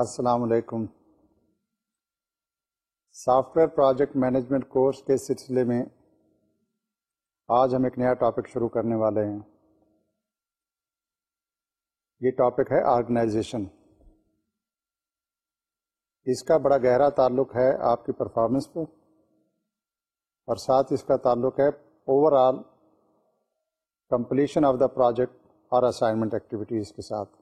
السلام علیکم software project management course کے سلسلے میں آج ہم ایک نیا ٹاپک شروع کرنے والے ہیں یہ ٹاپک ہے آرگنائزیشن اس کا بڑا گہرا تعلق ہے آپ کی پرفارمنس پہ اور ساتھ اس کا تعلق ہے overall completion of the project اور اسائنمنٹ ایکٹیویٹیز کے ساتھ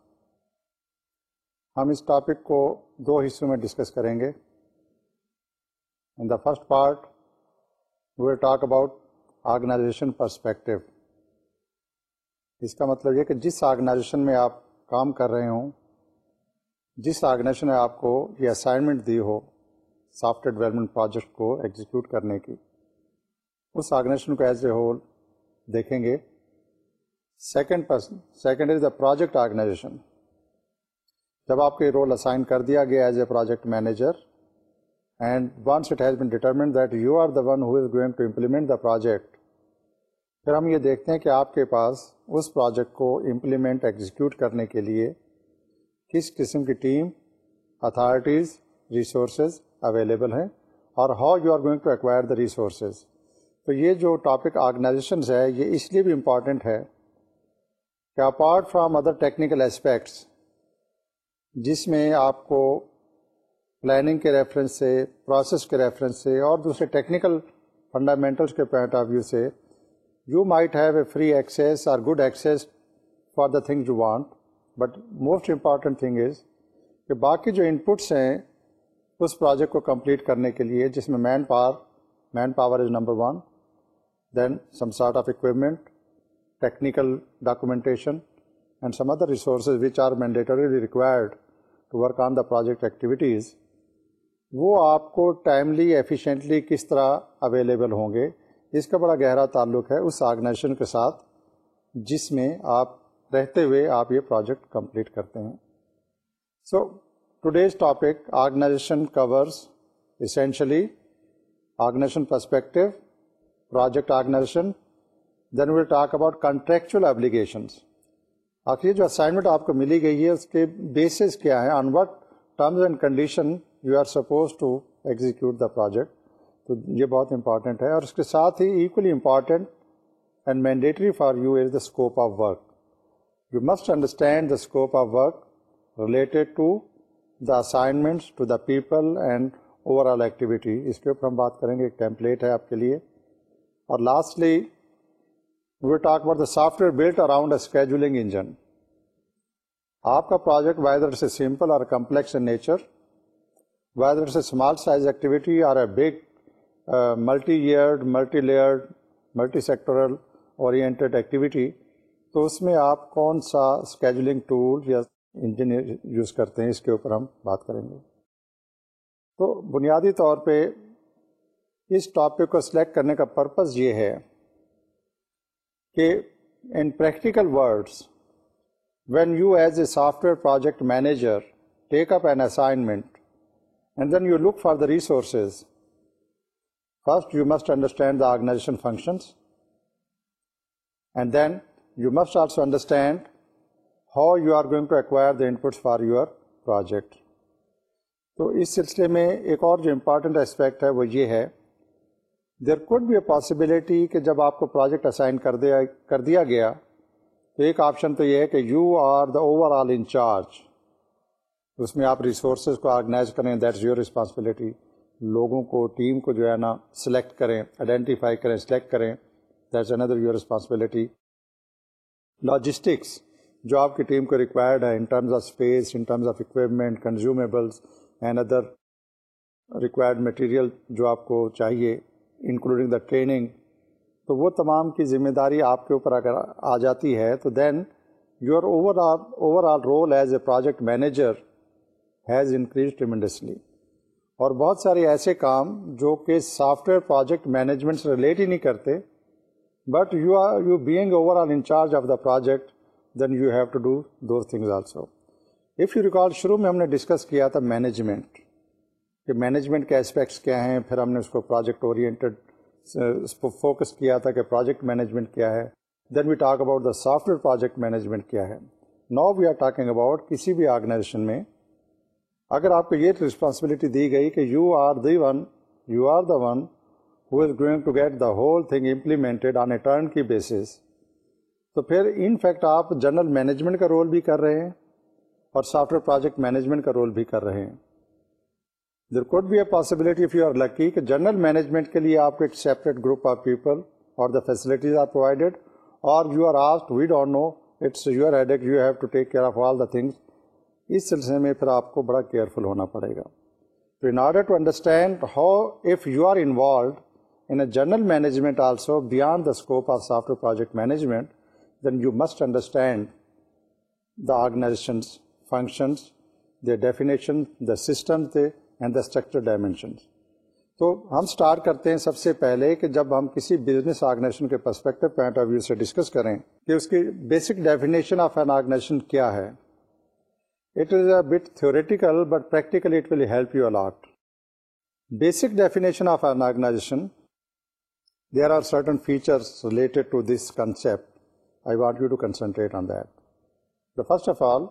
ہم اس ٹاپک کو دو حصوں میں ڈسکس کریں گے in the first part we talk about organization perspective اس کا مطلب یہ کہ جس آرگنائزیشن میں آپ کام کر رہے ہوں جس آرگنائزیشن نے آپ کو یہ اسائنمنٹ دی ہو سافٹ ویئر ڈیولپمنٹ پروجیکٹ کو ایگزیکیوٹ کرنے کی اس آرگنائزیشن کو ایز اے ہول دیکھیں گے second person second is the project organization جب آپ کے رول اسائن کر دیا گیا as a project manager and once it has been determined that you are the one who is going to implement the project پھر ہم یہ دیکھتے ہیں کہ آپ کے پاس اس پروجیکٹ کو امپلیمنٹ ایگزیکیوٹ کرنے کے لیے کس قسم کی ٹیم اتھارٹیز ریسورسز اویلیبل ہیں اور how you are going to acquire the resources تو یہ جو ٹاپک آرگنائزیشنز ہے یہ اس لیے بھی امپارٹنٹ ہے کہ apart from other technical aspects جس میں آپ کو پلاننگ کے ریفرنس سے پروسیس کے ریفرنس سے اور دوسرے ٹیکنیکل فنڈامنٹلس کے پوائنٹ آف ویو سے you might have a free access or good access for the thing you want but most important thing is کہ باقی جو ان پٹس ہیں اس پروجیکٹ کو کمپلیٹ کرنے کے لیے جس میں man power man power is number one then some sort of equipment technical documentation and some other resources which are mandatorily required to work on the project activities وہ آپ کو ٹائملی ایفیشینٹلی کس طرح اویلیبل ہوں گے اس کا بڑا گہرا تعلق ہے اس آرگنائزیشن کے ساتھ جس میں آپ رہتے ہوئے آپ یہ پروجیکٹ کمپلیٹ کرتے ہیں so today's topic organization course essentially organization perspective project organization then will talk about contractual obligations آخر جو اسائنمنٹ آپ کو ملی گئی ہے اس کے بیسس کیا ہیں on what terms and condition you are suppose to execute the project تو یہ بہت امپارٹینٹ ہے اور اس کے ساتھ ہی equally important and mandatory for you is the scope of work you must understand the scope of work related to the assignments to the people and over all activity اس کے اوپر ہم بات کریں گے ایک ٹیمپلیٹ ہے آپ کے لیے اور lastly about talk software the software built around a scheduling engine آپ کا پروجیکٹ or a سمپل اور complex in nature a small small size activity اور a big multi ایئرڈ multi layered multi sectoral oriented activity تو اس میں آپ کون سا اسکیجولنگ ٹول یا انجینئر یوز کرتے ہیں اس کے اوپر ہم بات کریں گے تو بنیادی طور پہ اس ٹاپک کو سلیکٹ کرنے کا پرپز یہ ہے کہ in practical words when you as a software project manager take up an assignment and then you look for the resources first you must understand the organization functions and then you must also understand how you are going to acquire the inputs for your project تو اس سلسلے میں ایک اور جو important aspect ہے وہ یہ ہے there could be a possibility کہ جب آپ کو پروجیکٹ اسائن کر دیا کر دیا گیا تو ایک آپشن تو یہ ہے کہ you are the overall in charge اس میں آپ ریسورسز کو آرگنائز کریں دیٹس یور رسپانسبلٹی لوگوں کو ٹیم کو جو ہے نا سلیکٹ کریں آئیڈینٹیفائی کریں سلیکٹ کریں that's another your responsibility logistics جو آپ کی ٹیم کو ریکوائرڈ ہے in terms of space in terms of equipment consumables and other required material جو آپ کو چاہیے انکلوڈنگ دا ٹریننگ تو وہ تمام کی ذمہ داری آپ کے اوپر اگر آ جاتی ہے تو then your overall overall role as a project manager has increase tremendously اور بہت سارے ایسے کام جو کہ سافٹ ویئر پروجیکٹ مینجمنٹ سے ریلیٹ ہی نہیں کرتے but you are you being overall in charge of the project then you have to do those things also if you record شروع میں ہم نے ڈسکس کیا تھا مینجمنٹ کہ مینجمنٹ کے اسپیکٹس کیا ہیں پھر ہم نے اس کو پروجیکٹ اورینٹڈ فوکس کیا تھا کہ پروجیکٹ مینجمنٹ کیا ہے then we talk about the software project management کیا ہے now we are talking about کسی بھی آرگنائزیشن میں اگر آپ کو یہ رسپانسبلٹی دی گئی کہ you are the one you are the one who is going to get the whole thing implemented on a turn کی بیسس تو پھر ان فیکٹ آپ جنرل مینجمنٹ کا رول بھی کر رہے ہیں اور سافٹ ویئر پروجیکٹ مینجمنٹ کا رول بھی کر رہے ہیں there could be a possibility if you are lucky کہ جنرل مینجمنٹ کے لیے آپ کو ایک سیپریٹ گروپ آف پیپل اور دا فیسلٹیز آر پرووائڈیڈ اور you are asked we don't know it's you air you have to take care of all the things اس سلسلے میں پھر آپ کو بڑا کیئرفل ہونا پڑے گا تو in order to understand how if you are involved in a general management also beyond the scope of software project management then you must understand the organisations functions the definition the system they and the structure dimension تو ہم start کرتے ہیں سب سے پہلے کہ جب ہم کسی بزنس آرگنائزیشن کے پرسپیکٹو پوائنٹ آف ویو سے ڈسکس کریں کہ اس کی basic definition of an organization کیا ہے it is a bit theoretical but practically it will help you a lot basic definition of an organization there are certain features related to this concept I want you to concentrate on that the first of all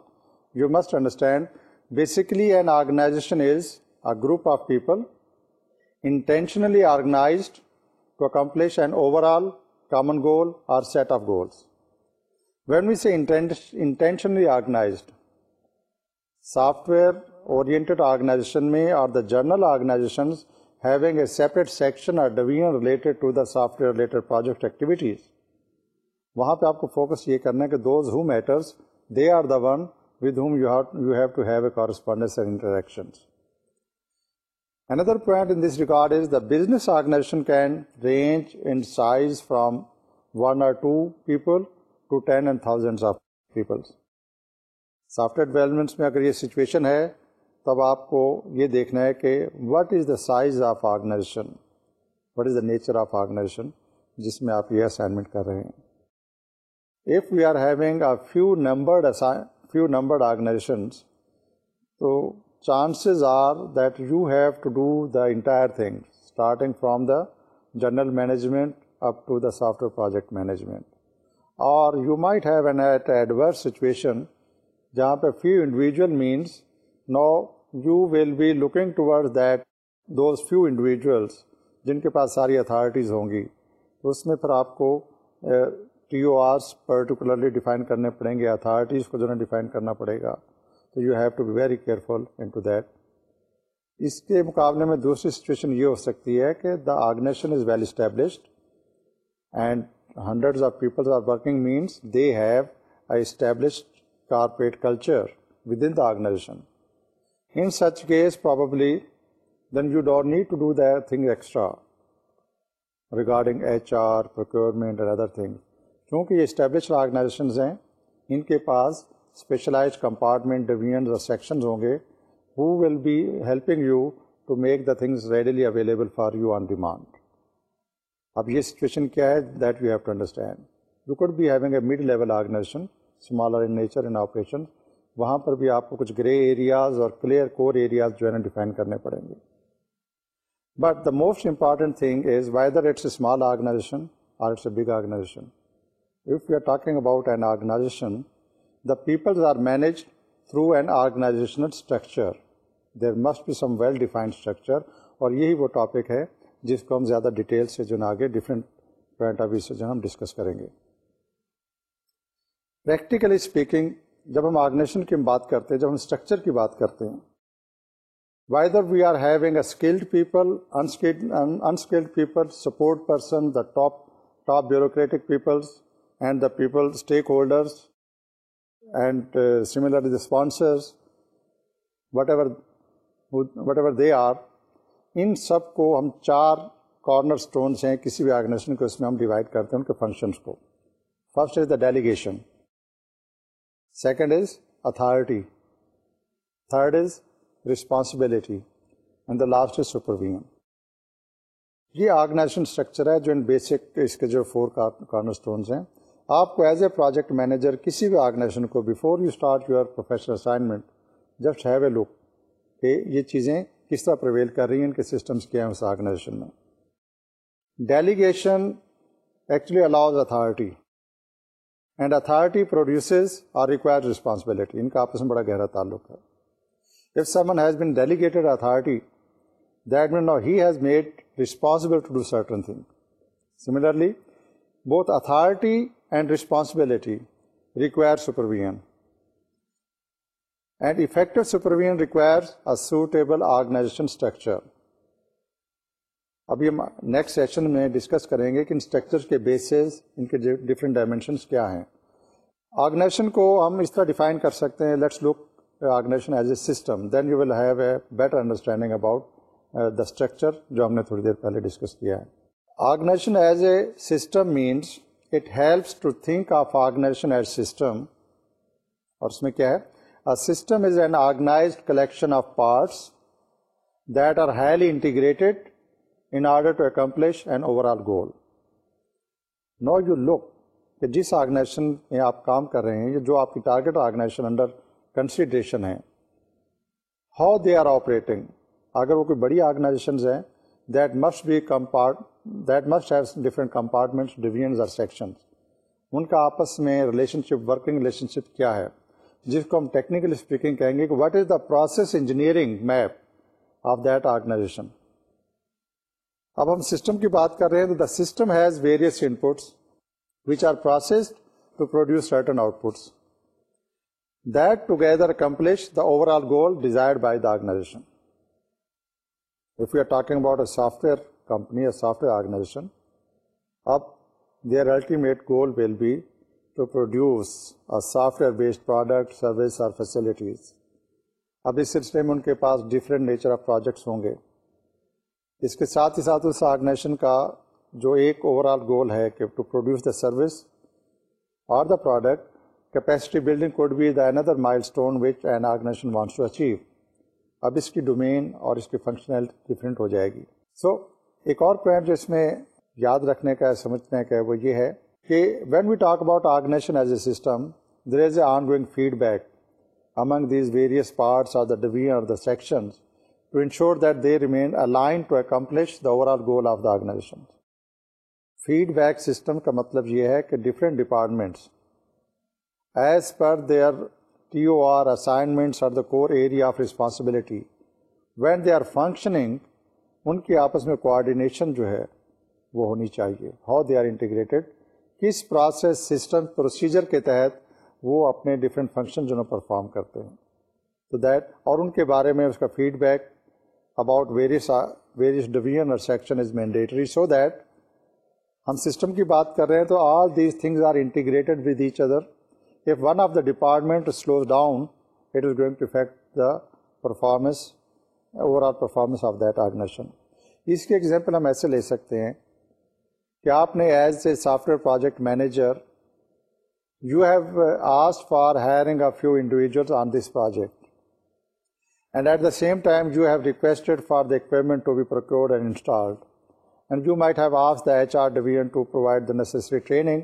you must understand basically an organization is group of people intentionally organised intent overall common goal set of goals when we organizations intentionally organised software or division general to separate section related project activities وہاں پہ آپ کو focus یہ کرنا ہے کہ those who matters they are the one with whom you have to have a correspondence and interactions اندر point in this record is the business organization can range in size from one or two people to ten and thousand of people software developments میں اگر یہ situation ہے تب آپ کو یہ دیکھنا ہے کہ what is the size of organization what is the nature of organization جس میں آپ یہ اسائنمنٹ کر رہے ہیں if we are having few نمبرائزیشنس تو chances are that you have to do the entire thing starting from the general management up to the software project management اور you might have an at adverse situation جہاں پہ few individual means no you will be looking toward that those few individuals جن کے پاس ساری authorities ہوں گی تو اس میں پھر آپ کو T O Rs particularly define کرنے پڑیں گے اتھارٹیز کو جو ہے ڈیفائن کرنا پڑے گا تو you have to be very careful in to that اس کے مقابلے میں دوسری سچویشن یہ ہو سکتی ہے کہ the organisation is well established and hundred of peoples are working means they have a established corporate culture with in the organization in such case probably then you don't need to do the thing extra regarding H R procurement and other thing کیونکہ یہ established organisations ہیں ان کے پاس specialise compartment divisions اور sections ہوں گے who will be helping you to make the things readily available for you on demand اب یہ سچویشن کیا ہے that you have to understand you could having a mid level organization smaller in in nature operation وہاں پر بھی آپ کو کچھ گرے ایریاز اور کلیئر کور ایریاز جو ہے نا ڈیفائن کرنے پڑیں گے but the most important thing is whether it's a small organisation اور it's a big organization if you are talking about an organization the peoples are managed through an organisational structure there must be some well defined structure اور یہی وہ topic ہے جس کو ہم زیادہ detail سے جو ہے ڈفرینٹ پوائنٹ آف ویو سے جو ہم ڈسکس کریں گے پریکٹیکلی اسپیکنگ جب ہم آرگنیشن کی بات کرتے ہیں جب ہم اسٹرکچر کی بات کرتے ہیں whether we are having a skilled people unskilled people support person the top top bureaucratic peoples and the people stakeholders and similar responders whatever whatever they are ان سب کو ہم چار cornerstones ہیں کسی بھی organization کو اس میں ہم ڈیوائڈ کرتے ہیں ان کے فنکشنس کو first is the delegation second is authority third is responsibility and the last is supervision یہ آرگنائزیشن اسٹرکچر ہے جو ان بیسک اس کے جو فور کارنر اسٹونز ہیں آپ کو ایز اے پروجیکٹ مینیجر کسی بھی آرگنائزیشن کو before you start your professional assignment just have a look کہ یہ چیزیں کس طرح پرویل کر رہی ہیں ان کے سسٹمس کیا ہیں اس آرگنائزیشن میں delegation actually allows authority and authority produces are required responsibility ان کا آپس میں بڑا گہرا تعلق ہے if someone has been delegated authority that mean know has made responsible thing similarly بہت authority and responsibility require and افیکٹویژن سوٹیبل آرگنائزیشن اسٹرکچر ابھی ہم نیکسٹ سیشن میں ڈسکس کریں گے کہ ان اسٹرکچر کے بیسز ان کے ڈفرینٹ ڈائمینشنس کیا ہیں آرگنائزیشن کو ہم اس طرح ڈیفائن کر سکتے ہیں let's look as a system then you will have a better understanding about the structure جو ہم نے تھوڑی دیر پہلے ڈسکس کیا ہے as a system means it helps to think of organization as system اور اس میں کیا ہے system is an organized collection of parts that are highly integrated in order to accomplish an overall goal now you look کہ جس organization میں آپ کام کر رہے ہیں جو آپ کی ٹارگیٹ آرگنائزیشن انڈر کنسیڈریشن ہے ہاؤ دے آر آپریٹنگ اگر وہ کوئی بڑی آرگنائزیشنز ہیں that must be come part that must have different compartments sections ان کا آپس میں relation relationship working ship کیا ہے جس کو ہم ٹیکنیکل اسپیکنگ کہیں گے کہ what is the process engineering map of that organization اب ہم سسٹم کی بات کر رہے ہیں تو the system has various inputs which are processed to produce certain outputs that together accomplish overall goal desire if you are talking about a software company, a software organization, up their ultimate goal will be to produce a software-based product, service or facilities. اب اس سلسلے میں ان کے پاس different nature of projects ہوں گے اس کے ساتھ ہی ساتھ اس آرگنائزیشن کا جو ایک اوور آل گول ہے کہ ٹو پروڈیوس دا سروس اور the product capacity building could be the another milestone which an organization wants to achieve اب اس کی ڈومین اور اس کی فنکشنل ڈفرینٹ ہو جائے گی سو so, ایک اور پوائنٹ جو اس میں یاد رکھنے کا ہے سمجھنے کا ہے وہ یہ ہے کہ when we talk about organisation as a system there is a ongoing feedback among these various parts of the division the section to ensure that they remain align to accomplish the overall goal of the organization feedback system کا مطلب یہ ہے کہ different departments as per they are T O R assignments are the core area of responsibility when they are functioning ان کی آپس میں coordination جو ہے وہ ہونی چاہیے ہاؤ دے آر انٹیگریٹڈ کس پروسیس سسٹم پروسیجر کے تحت وہ اپنے ڈفرینٹ فنکشن جو پرفارم کرتے ہیں تو دیٹ اور ان کے بارے میں اس کا feedback about various various division اور section is mandatory so that ہم سسٹم کی بات کر رہے ہیں تو all these things are integrated with each other if one of the department slow down it is going to affect the performance overall performance of that organisation اس کی example ہم ایسے لے سکتے ہیں کہ آپ نے as a software project manager you have ask for hiring few individuals on this project and at the same time you have requested for the equipment to be procured and installed and you might have ask the H R division to provide the necessary training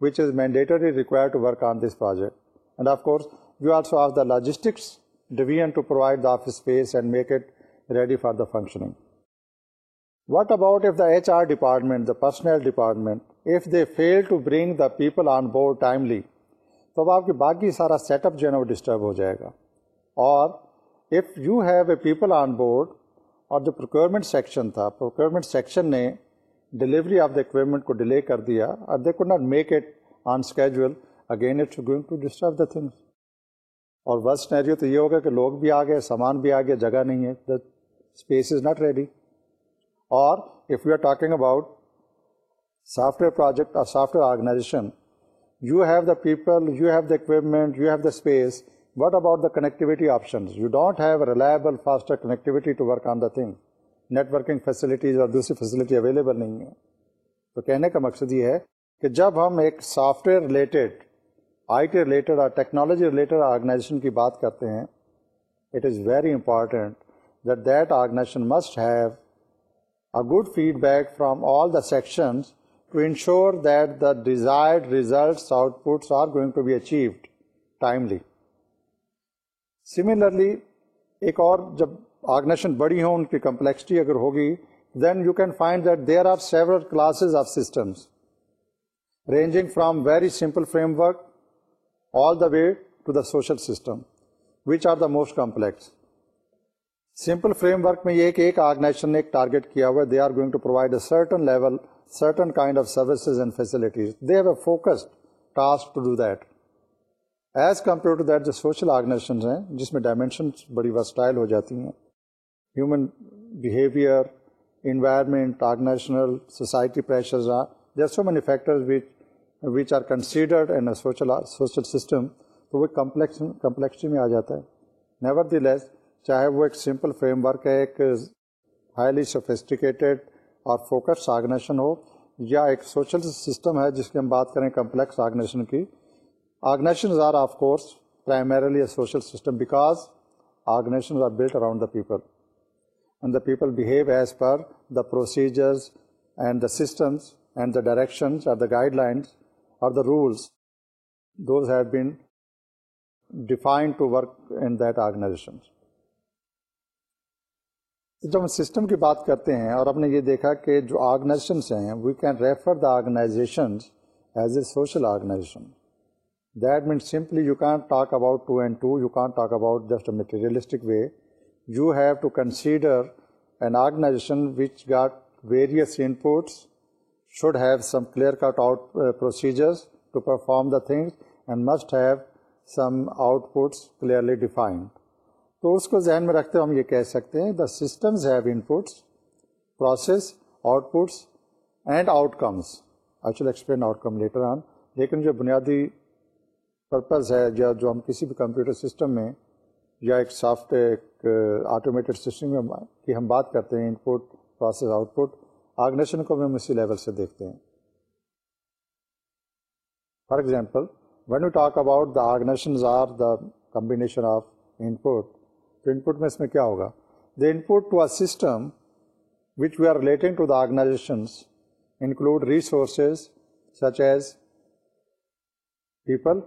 which is mandatory require to work on this project and of course you also of the logistics division to provide the office space and make it ready for the functioning what about if the H R department the personnel department if they fail to bring the people on board timely تو اب آپ کے باقی سارا set up جو ہے نا وہ ڈسٹرب ہو جائے گا اور if you have a people on board اور جو پروکیورمنٹ سیکشن تھا پروکیورمنٹ سیکشن نے ڈلیوری آف دا اکوپمنٹ کو ڈیلے کر دیا اور they could not make it on schedule again it's going to disturb the things اور ورسٹ نیریو تو یہ ہوگا کہ لوگ بھی آ گئے سامان بھی آ گیا جگہ نہیں ہے اسپیس از ناٹ ریڈی اور if you are talking about software project اور software organization you have the people you have the equipment you have the space what about the connectivity options you don't have reliable faster connectivity to work on the thing networking facilities اور دوسری facility available نہیں ہے تو کہنے کا مقصد یہ ہے کہ جب ہم ایک software related I T related اور ٹیکنالوجی ریلیٹڈ آرگنائزیشن کی بات کرتے ہیں it is very important that that organization must have a good feedback from all the sections to ensure that the desired results outputs are going to be achieved timely. Similarly, ایک اور جب organisation بڑی ہوں ان کی complexity اگر ہوگی then you can find that there are several classes of systems ranging from very simple framework all the way to the social system which are the most complex simple framework میں یہ کہ ایک organization نے ایک target کیا ہوا ہے they are going to provide a certain level certain kind of services and facilities they have a focused task to do that as compare to that جو سوشل آرگنائزیشنز ہیں جس میں ڈائمینشنس بڑی وسٹائل ہو جاتی ہیں human behaviour environment organizational society pressures so many are considered in social system تو وہ کمپلیکس کمپلیکسٹی میں آ جاتا ہے نیور دی لیس چاہے وہ ایک سمپل فریم ورک ہے ایک ہائیلی سفسٹیکیٹڈ اور فوکس آرگنیشن ہو یا ایک سوشل سسٹم ہے جس کی ہم بات کریں کمپلیکس آرگنیشن کی organizations are of course primarily a social system because organizations are built around the people and the people behave as per the procedures and the systems and the directions or the guidelines or the rules those have been defined to work in that organizations جب ہم system کی بات کرتے ہیں اور ہم نے یہ دیکھا کہ جو آرگنائزیشنس ہیں we can refer the organization as a social organization that means simply you can talk about to and to you can talk about just a materialistic way you have to consider an organization which got various inputs should have some clear cut out procedures to perform the things and must have some outputs clearly defined تو اس کو ذہن میں رکھتے ہوئے ہم یہ کہہ سکتے ہیں the systems have inputs process outputs and outcomes I shall explain outcome later on لیکن جو بنیادی پرپز ہے یا جو ہم کسی بھی کمپیوٹر سسٹم میں یا ایک سافٹ ویئر ایک آٹومیٹڈ سسٹم میں کی ہم بات کرتے ہیں input process output organisation کو ہم اسی لیول سے دیکھتے ہیں for example when you talk about the آگنیشنز are the combination of input تو ان پٹ میں اس میں کیا ہوگا the input to system which we are relating to the organisations include resources such as people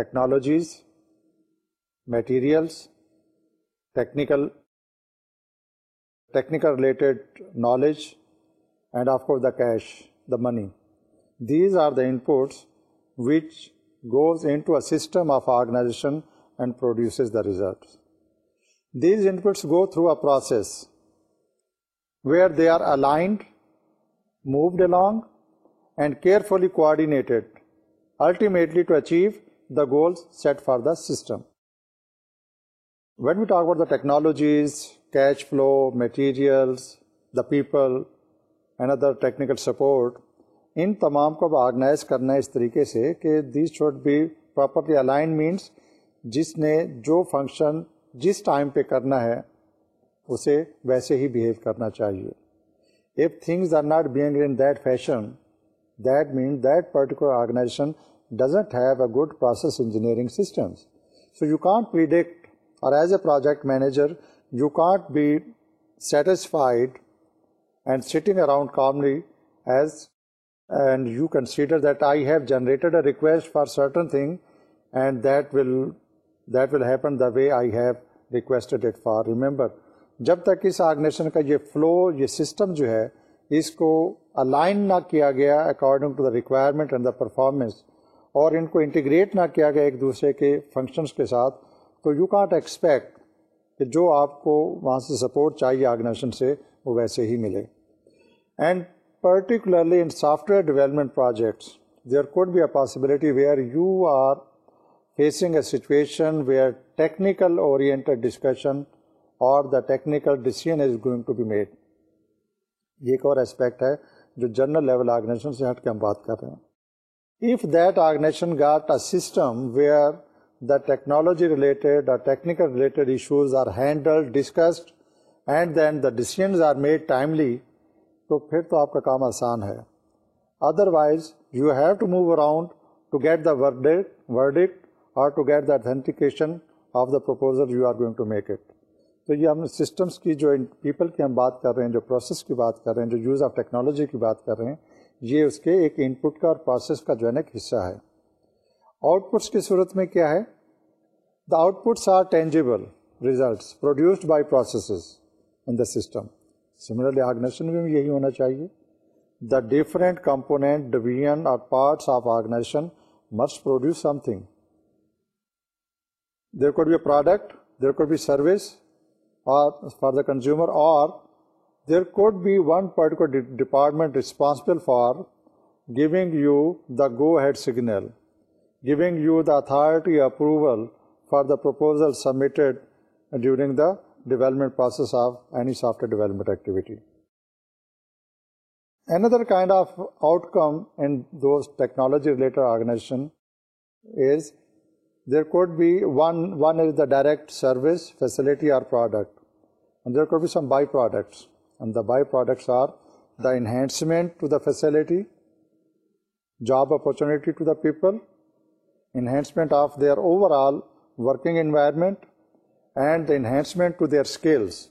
technologies materials technical technical related knowledge and of course the cash the money these are the inputs which goes into a system of organization and produces the results these inputs go through a process where they are aligned moved along and carefully coordinated ultimately to achieve the goals set for the system wait wait out the technologies cash flow materials the people and other technical support ان تمام کو بھی organise کرنا ہے اس طریقے سے کہ they should be properly align means جس نے جو فنکشن جس ٹائم پہ کرنا ہے اسے ویسے ہی بہیو کرنا چاہیے if things are not being in that fashion that mean that particular organization doesn't have a good process engineering systems so you can't predict اور as a project manager you can't be satisfied and sitting around calmly as and you consider that I have generated a request for certain thing and that will that will happen the way I have requested it for remember جب تک اس organisation کا یہ flu یہ system جو ہے اس کو align نہ کیا گیا according to the requirement and the performance اور ان کو انٹیگریٹ نہ کیا گیا ایک دوسرے کے فنکشنس کے ساتھ تو یو کانٹ ایکسپیکٹ کہ جو آپ کو وہاں سے سپورٹ چاہیے آرگنیشن سے وہ ویسے ہی ملے and particularly in software development projects there could be a possibility where you are facing a situation where technical technical discussion discussion اور the technical is is going to be made یہ ایک اور aspect ہے جو general level organisation سے ہٹ کے ہم بات کر رہے ہیں if that organisation got a system where the technology related اور technical related issues are handle discussed and then the decisions are made timely تو پھر تو آپ کا کام آسان ہے otherwise you have to move around to get the word اور to get the authentication of the proposal you are going to make it تو یہ ہم سسٹمس کی جو پیپل کی ہم بات کر رہے ہیں جو پروسیس کی بات کر رہے ہیں جو یوز آف ٹیکنالوجی کی بات کر رہے ہیں یہ اس کے ایک ان پٹ کا اور پروسیس کا جو ہے نا ایک حصہ ہے آؤٹ پٹس کی صورت میں کیا ہے the outputs are tangible results produced by processes in the system similarly organization میں بھی یہی ہونا چاہیے the different component division or parts of organization must produce something There could be a product, there could be service or for the consumer, or there could be one particular department responsible for giving you the go-ahead signal, giving you the authority approval for the proposal submitted during the development process of any software development activity. Another kind of outcome in those technology related organizations is there could be one one is the direct service facility or product be some by products the by products or the enhancement to the facility job opportunity to the people enhancement of their overall working environment and the enhancement to their skills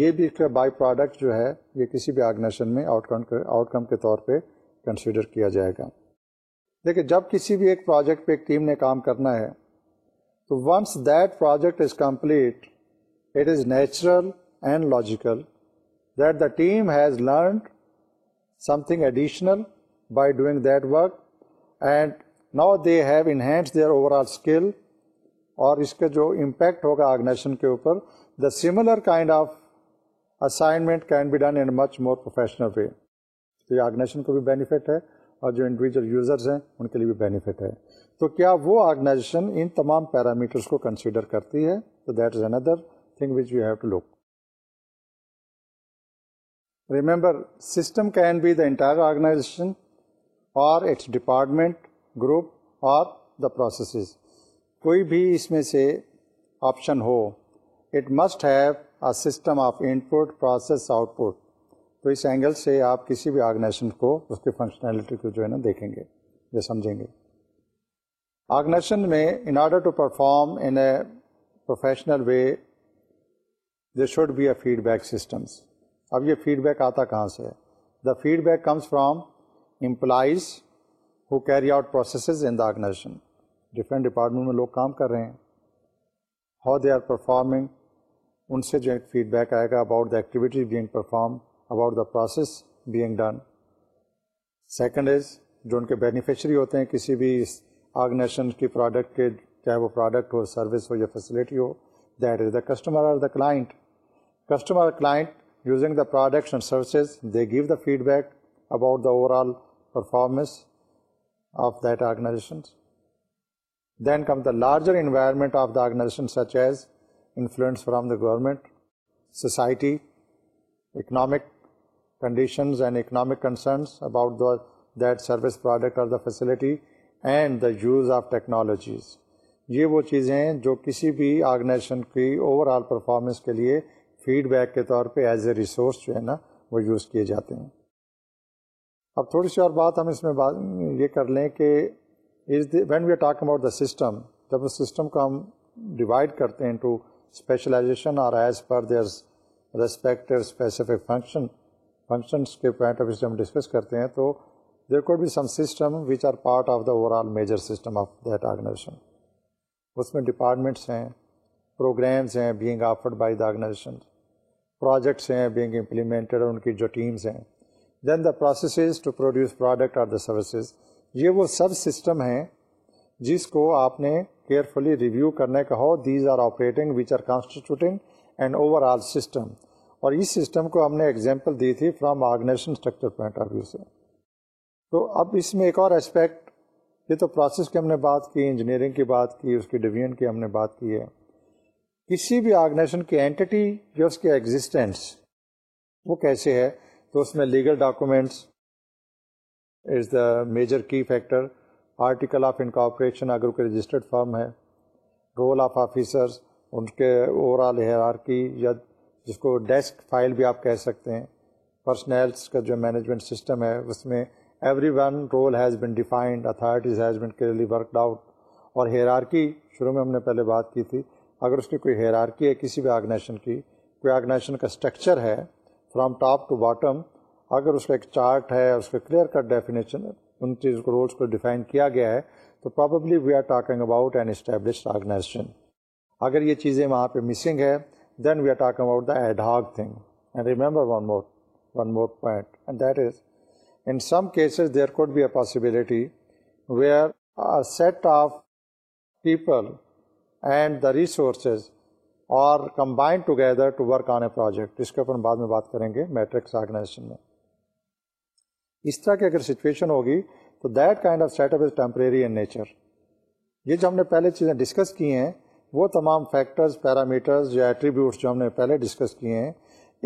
یہ بھی by product جو ہے یہ کسی بھی organization میں out کم کے طور پہ کنسیڈر کیا جائے گا دیکھیں جب کسی بھی ایک پروجیکٹ پہ ایک ٹیم نے کام کرنا ہے تو once that project is complete it is natural and logical that the team has learned something additional by doing that work and now they have enhance their overall skill اور اس کا جو impact ہوگا organization کے اوپر the similar kind of assignment can be done in much more professional way تو یہ organisation کو بھی بینیفٹ ہے اور جو انڈیویجول یوزرز ہیں ان کے لیے بھی بینیفٹ ہے تو کیا وہ آرگنائزیشن ان تمام پیرامیٹرس کو کنسیڈر کرتی ہے تو that is another thing which you have to look remember system can be the entire organization اور اٹس ڈپارٹمنٹ گروپ اور دا پروسیسز کوئی بھی اس میں سے آپشن ہو it must have a system of input process output اس angle سے آپ کسی بھی آرگنائزیشن کو اس کی فنکشنلٹی کو جو ہے نا دیکھیں گے یا سمجھیں گے آرگنائزیشن میں in order to perform in a professional way they should be a feedback systems اب یہ فیڈ بیک آتا کہاں سے the feedback comes from employees who carry out processes in the organization different department میں لوگ کام کر رہے ہیں ہاؤ دے آر پرفارمنگ ان سے جو فیڈ بیک آئے گا about the activities being perform about the process being done second is جو ان کے بینیفیشری ہوتے ہیں کسی بھی آرگنیشن کی پروڈکٹ کے چاہے وہ پروڈکٹ ہو سروس ہو یا فیسلٹی ہو that is the customer or the client customer client using the products and services they give the feedback about the overall performance of that organization then come the larger environment of the organization such as influence from the government society economic conditions and economic concerns about that service product or the facility and the use of technologies یہ وہ چیزیں ہیں جو کسی بھی organization کی overall performance کے لیے فیڈ بیک کے طور پہ ایز اے ریسورس جو ہے نا وہ یوز کیے جاتے ہیں اب تھوڑی سی اور بات ہم اس میں بات یہ کر لیں کہ when we talk about the system جب اس سسٹم کو ہم ڈیوائڈ کرتے ہیں ٹو اسپیشلائزیشن اور as per their respect specific function functions کے پوائنٹ آف ویو سے ہم ڈسکس کرتے ہیں تو there could be some system which are part of the overall major system of that organization اس میں ڈپارٹمنٹس ہیں پروگرامس ہیں being offered by the organization projects ہیں بینگ امپلیمنٹڈ ان کی جو ٹیمس ہیں then the processes to produce product or the services یہ وہ سب سسٹم ہیں جس کو آپ نے کیئرفلی ریویو کرنے کا ہو these are operating which are constituting and over all system اور اس سسٹم کو ہم نے ایگزامپل دی تھی from organisation structure point of view سے تو اب اس میں ایک اور اسپیکٹ یہ تو پروسیس کی ہم نے بات کی انجینئرنگ کی بات کی اس کی ڈویژن کی ہم نے بات کی ہے کسی بھی آرگنیشن کی اینٹی یا اس کے ایگزسٹینس وہ کیسے ہے تو اس میں legal documents is the major key factor article of incorporation اگر کوئی رجسٹرڈ فارم ہے رول آف آفیسرز ان کے اوور آل یا جس کو ڈیسک فائل بھی آپ کہہ سکتے ہیں پرسنلس کا جو مینجمنٹ سسٹم ہے اس میں every one role has been defined authorities has been clearly worked out اور ہیرارکی شروع میں ہم نے پہلے بات کی تھی اگر اس کی کوئی ہیرارکی ہے کسی بھی آرگنائزیشن کی کوئی آرگنائزیشن کا اسٹرکچر ہے فرام ٹاپ ٹو باٹم اگر اس کا ایک چارٹ ہے اس کا کلیئر کٹ ڈیفینیشن ان چیز کو رولس کو ڈیفائن کیا گیا ہے تو probably we are talking about an established organization اگر یہ چیزیں وہاں پہ مسنگ ہے دین وی آر ٹاک اب auto the a dark thing and remember one more مورتھ point that is in some cases there could be a possibility where set of people and the resources اور combined together to work on a project اس کے اوپر بعد میں بات کریں گے matrix organisation میں اس طرح کی اگر سچویشن ہوگی تو that kind of set up is temporary in nature یہ جو ہم نے پہلے چیزیں ڈسکس کی ہیں وہ تمام فیکٹرز پیرامیٹرز یا ایٹریبیوٹس جو ہم نے پہلے ڈسکس کیے ہیں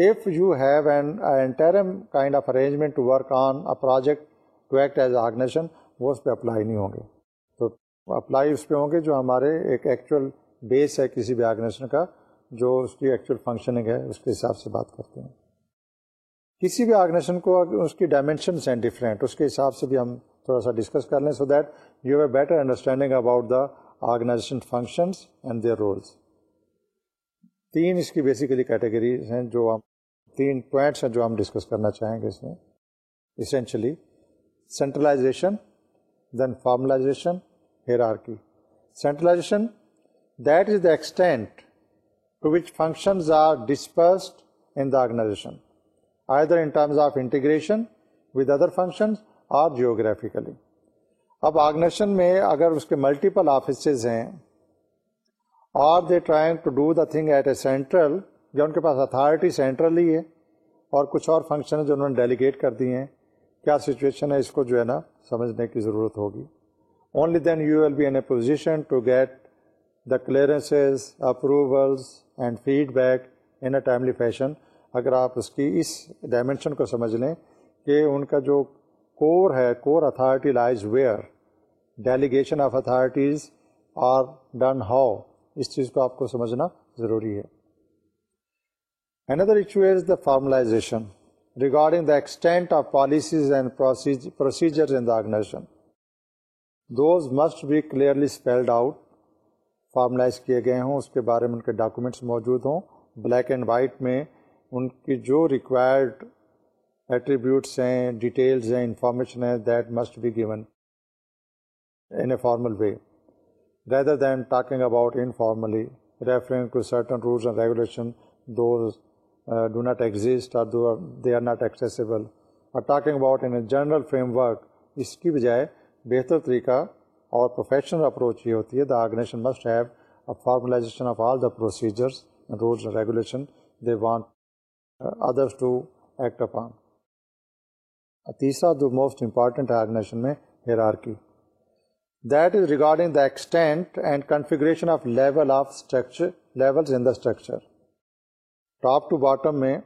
if you have an interim kind of arrangement to work on a project to act as organisation وہ اس پہ اپلائی نہیں ہوں گے تو اپلائی اس پہ ہوں گے جو ہمارے ایک ایکچوئل بیس ہے کسی بھی آرگنیشن کا جو اس کی ایکچوئل فنکشننگ ہے اس کے حساب سے بات کرتے ہیں کسی بھی آرگنیشن کو اس کی ڈائمینشنس ہیں ڈفرینٹ اس کے حساب سے بھی ہم تھوڑا سا ڈسکس کر لیں so that you have a better understanding about the organisation functions and their roles تین اس کی بیسیکلی کیٹیگریز ہیں جو ہم تین پوائنٹس ہیں جو ہم ڈسکس کرنا چاہیں گے اس میں essentially centralisation then formalisation centralisation that is the extent to which functions are dispersed in the organisation either in terms of integration with other functions اور جیوگرافیکلی اب آگنیشن میں اگر اس کے ملٹیپل آفیسز ہیں اور they trying to do the thing at a central یا ان کے پاس اتھارٹی سینٹرل ہی ہے اور کچھ اور فنکشنز جو انہوں نے ڈیلیگیٹ کر دی ہیں کیا سچویشن ہے اس کو جو ہے نا سمجھنے کی ضرورت ہوگی only then you will be in a position to get the clearances approvals and feedback in a timely fashion اگر آپ اس کی اس ڈائمنشن کو سمجھ لیں کہ ان کا جو کور ہے core authority lies where delegation of authorities are done how اس چیز کو آپ کو سمجھنا ضروری ہے another issue is the formalisation regarding the extent of policies and in the organisation those must be clearly spelled out formalise کیے گئے ہوں اس کے بارے میں ان کے ڈاکومنٹس موجود ہوں بلیک اینڈ وائٹ میں ان کی جو ریکوائرڈ ایٹریبیوٹس ہیں ڈیٹیلز ہیں information that must be gone in a formal way rather than talking about in formally rules and regulation do not or they are not accessible or talking about in a general framework اس کی بجائے بہتر طریقہ اور professional approach یہ ہوتی ہے the organisation must have a formalisation of all the procedures rules and regulation they want others to act upon تیسرا جو موسٹ امپارٹنٹ ہے آرگنائزیشن میں hierarchy that is regarding the extent and configuration of level in the structure top to bottom میں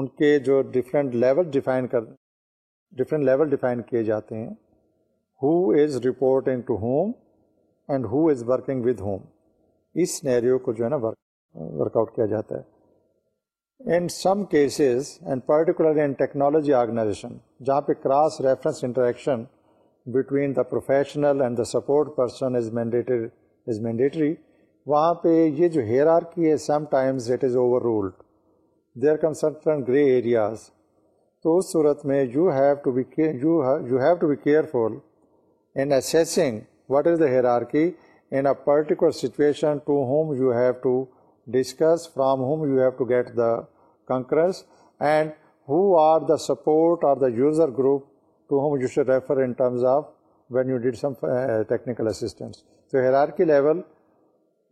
ان کے جو different level define کر different level define کیے جاتے ہیں who is reporting to whom and who is working with whom اس نیریو کو جو ہے نا ورک آؤٹ کیا جاتا ہے in some cases and particularly in technology organization جہاں پہ cross reference interaction between the professional and the support person is mandatory is mandatory وہاں پہ یہ جو ہیئر آرکی ہے تو اس صورت میں you have to be you have to be careful assessing what is the hierarchy in a particular situation to to whom you have discuss from whom you have to get the concurrence and who are the support or the user group to whom you should refer in terms of what you did some technical assistance level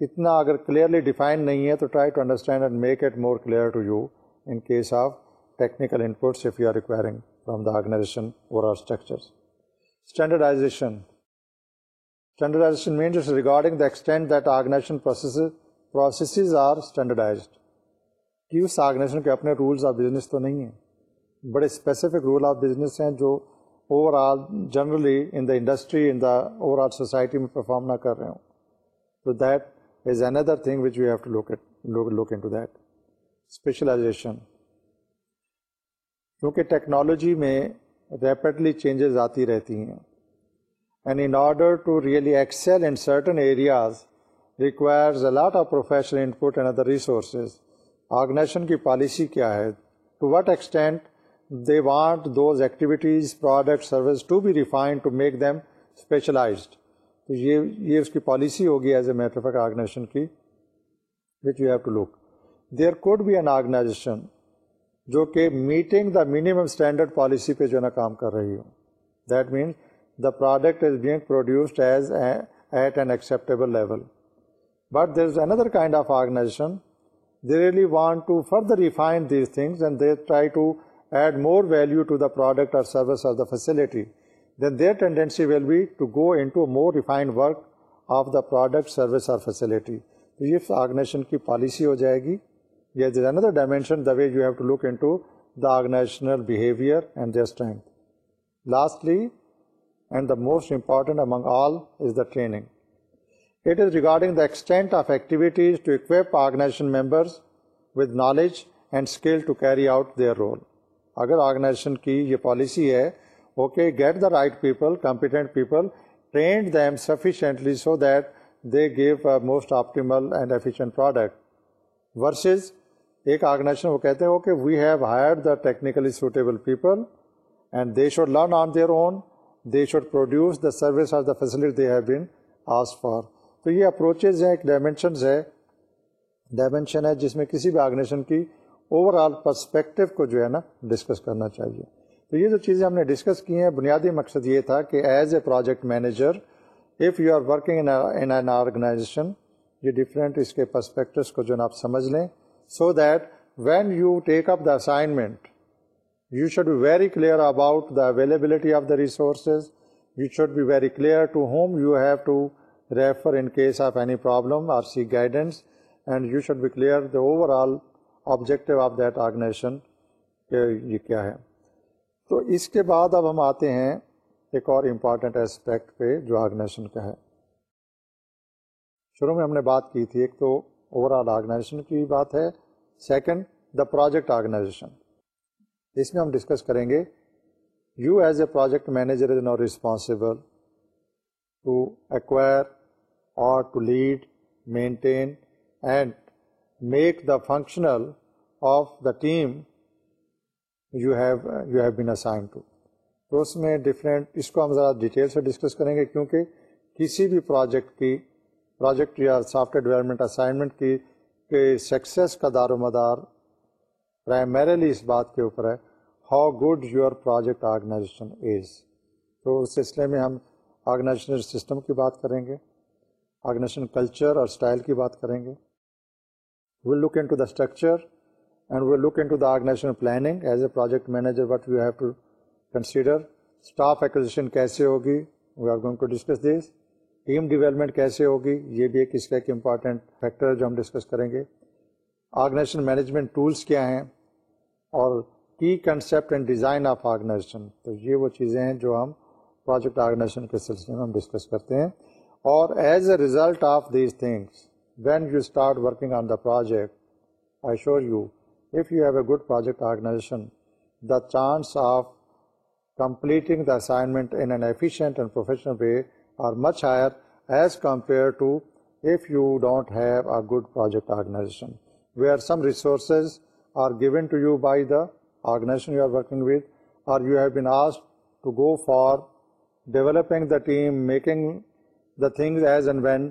اتنا اگر clearly define نہیں ہے تو try to understand and make it more clear to you in case of technical inputs from the organisation اور standardisation means regarding the extend that organisation processes processes are standardised organization کے اپنے rules of business تو نہیں ہیں بڑے specific rule of business ہیں جو overall generally in the industry in the overall society میں پرفارم نہ کر رہے ہوں تو that is another thing which have to look in to that specialisation کیونکہ ٹیکنالوجی میں ریپڈلی چینجز آتی رہتی ہیں and in order to really excel in certain areas requires lot of professional input and other resources organization کی policy کیا ہے to what extent they want those activities product service to be refine make them specialised تو یہ یہ اس کی policy ہوگی as a matter organisation کی which you have to look there could be an organization جو کہ meeting the minimum standard policy پہ جو ہے نا کام کر رہی ہوں that means the product is being produced as at an acceptable level but there is another kind of organisation they really want to further refine these things and they try to add more value to the product or service or the facility then their tendency will be to go in more refine work of the product service or facility یہ organisation کی policy ہو جائے گی this is another dimension the way you have to look into organisational behaviour and this time lastly and the most important among all is the training it is regarding the extent of activities to equip organisation members with knowledge and skill to carry out their role اگر organisation کی یہ policy ہے okay get the right people competent people trained them sufficiently so that they give a most optimal and efficient product versus ایک organisation وہ کہتے ہیں okay we have hire the technically suitable people and they should learn on their own they should produce the service of the facility they have been آس for تو یہ approaches ہیں ایک dimensions ہے ڈائمینشن ہے جس میں کسی بھی آرگنیزیشن کی اوور آل پرسپیکٹو کو جو ہے نا ڈسکس کرنا چاہیے تو یہ جو چیزیں ہم نے ڈسکس کی ہیں بنیادی مقصد یہ تھا کہ as a project manager if you are working in an organization یہ ڈفرینٹ اس کے پرسپیکٹوس کو جو ہے نا آپ سمجھ لیں so that when you take up the assignment you should be very clear about the availability of the resources you should be very clear to whom you have to refer in case of any problem or see guidance and you should be clear the overall objective of that organization یہ کیا ہے تو اس کے بعد اب ہم آتے ہیں ایک اور امپارٹینٹ اسپیکٹ پہ جو آرگنائزیشن کا ہے شروع میں ہم نے بات کی تھی ایک تو اوور آل آرگنائزیشن کی بات ہے سیکنڈ دا پروجیکٹ آرگنائزیشن اس میں ہم ڈسکس کریں گے you as a project manager is not responsible to acquire or to lead, maintain, and make the functional of the team you have you have been assigned to. تو اس میں different اس کو ہم ذرا ڈیٹیل سے ڈسکس کریں گے کیونکہ کسی بھی پروجیکٹ کی پروجیکٹ یا سافٹ ویئر ڈیولپمنٹ اسائنمنٹ کی کہ سکسیس کا دار و مدار پرائمریلی اس بات کے اوپر ہے how good your project organization is تو اس سلسلے میں ہم آرگنائزیشن سسٹم کی بات کریں گے آرگنیشن کلچر اور اسٹائل کی بات کریں گے will look in to the structure and will look in to the organization planning as a project manager what you have to consider staff acquisition کیسے ہوگی we are going to discuss this team development کیسے ہوگی یہ بھی ایک اس کا ایک important factor ہے جو ہم ڈسکس کریں گے آرگنائزیشن مینجمنٹ ٹولس کیا ہیں اور کی concept and design of organization تو یہ وہ چیزیں ہیں جو ہم پروجیکٹ آرگنائزیشن کے سلسلے میں ہم ڈسکس کرتے ہیں or as a result of these things, when you start working on the project, I assure you, if you have a good project organization, the chance of completing the assignment in an efficient and professional way are much higher as compared to if you don't have a good project organization, where some resources are given to you by the organization you are working with, or you have been asked to go for developing the team, making the things as and when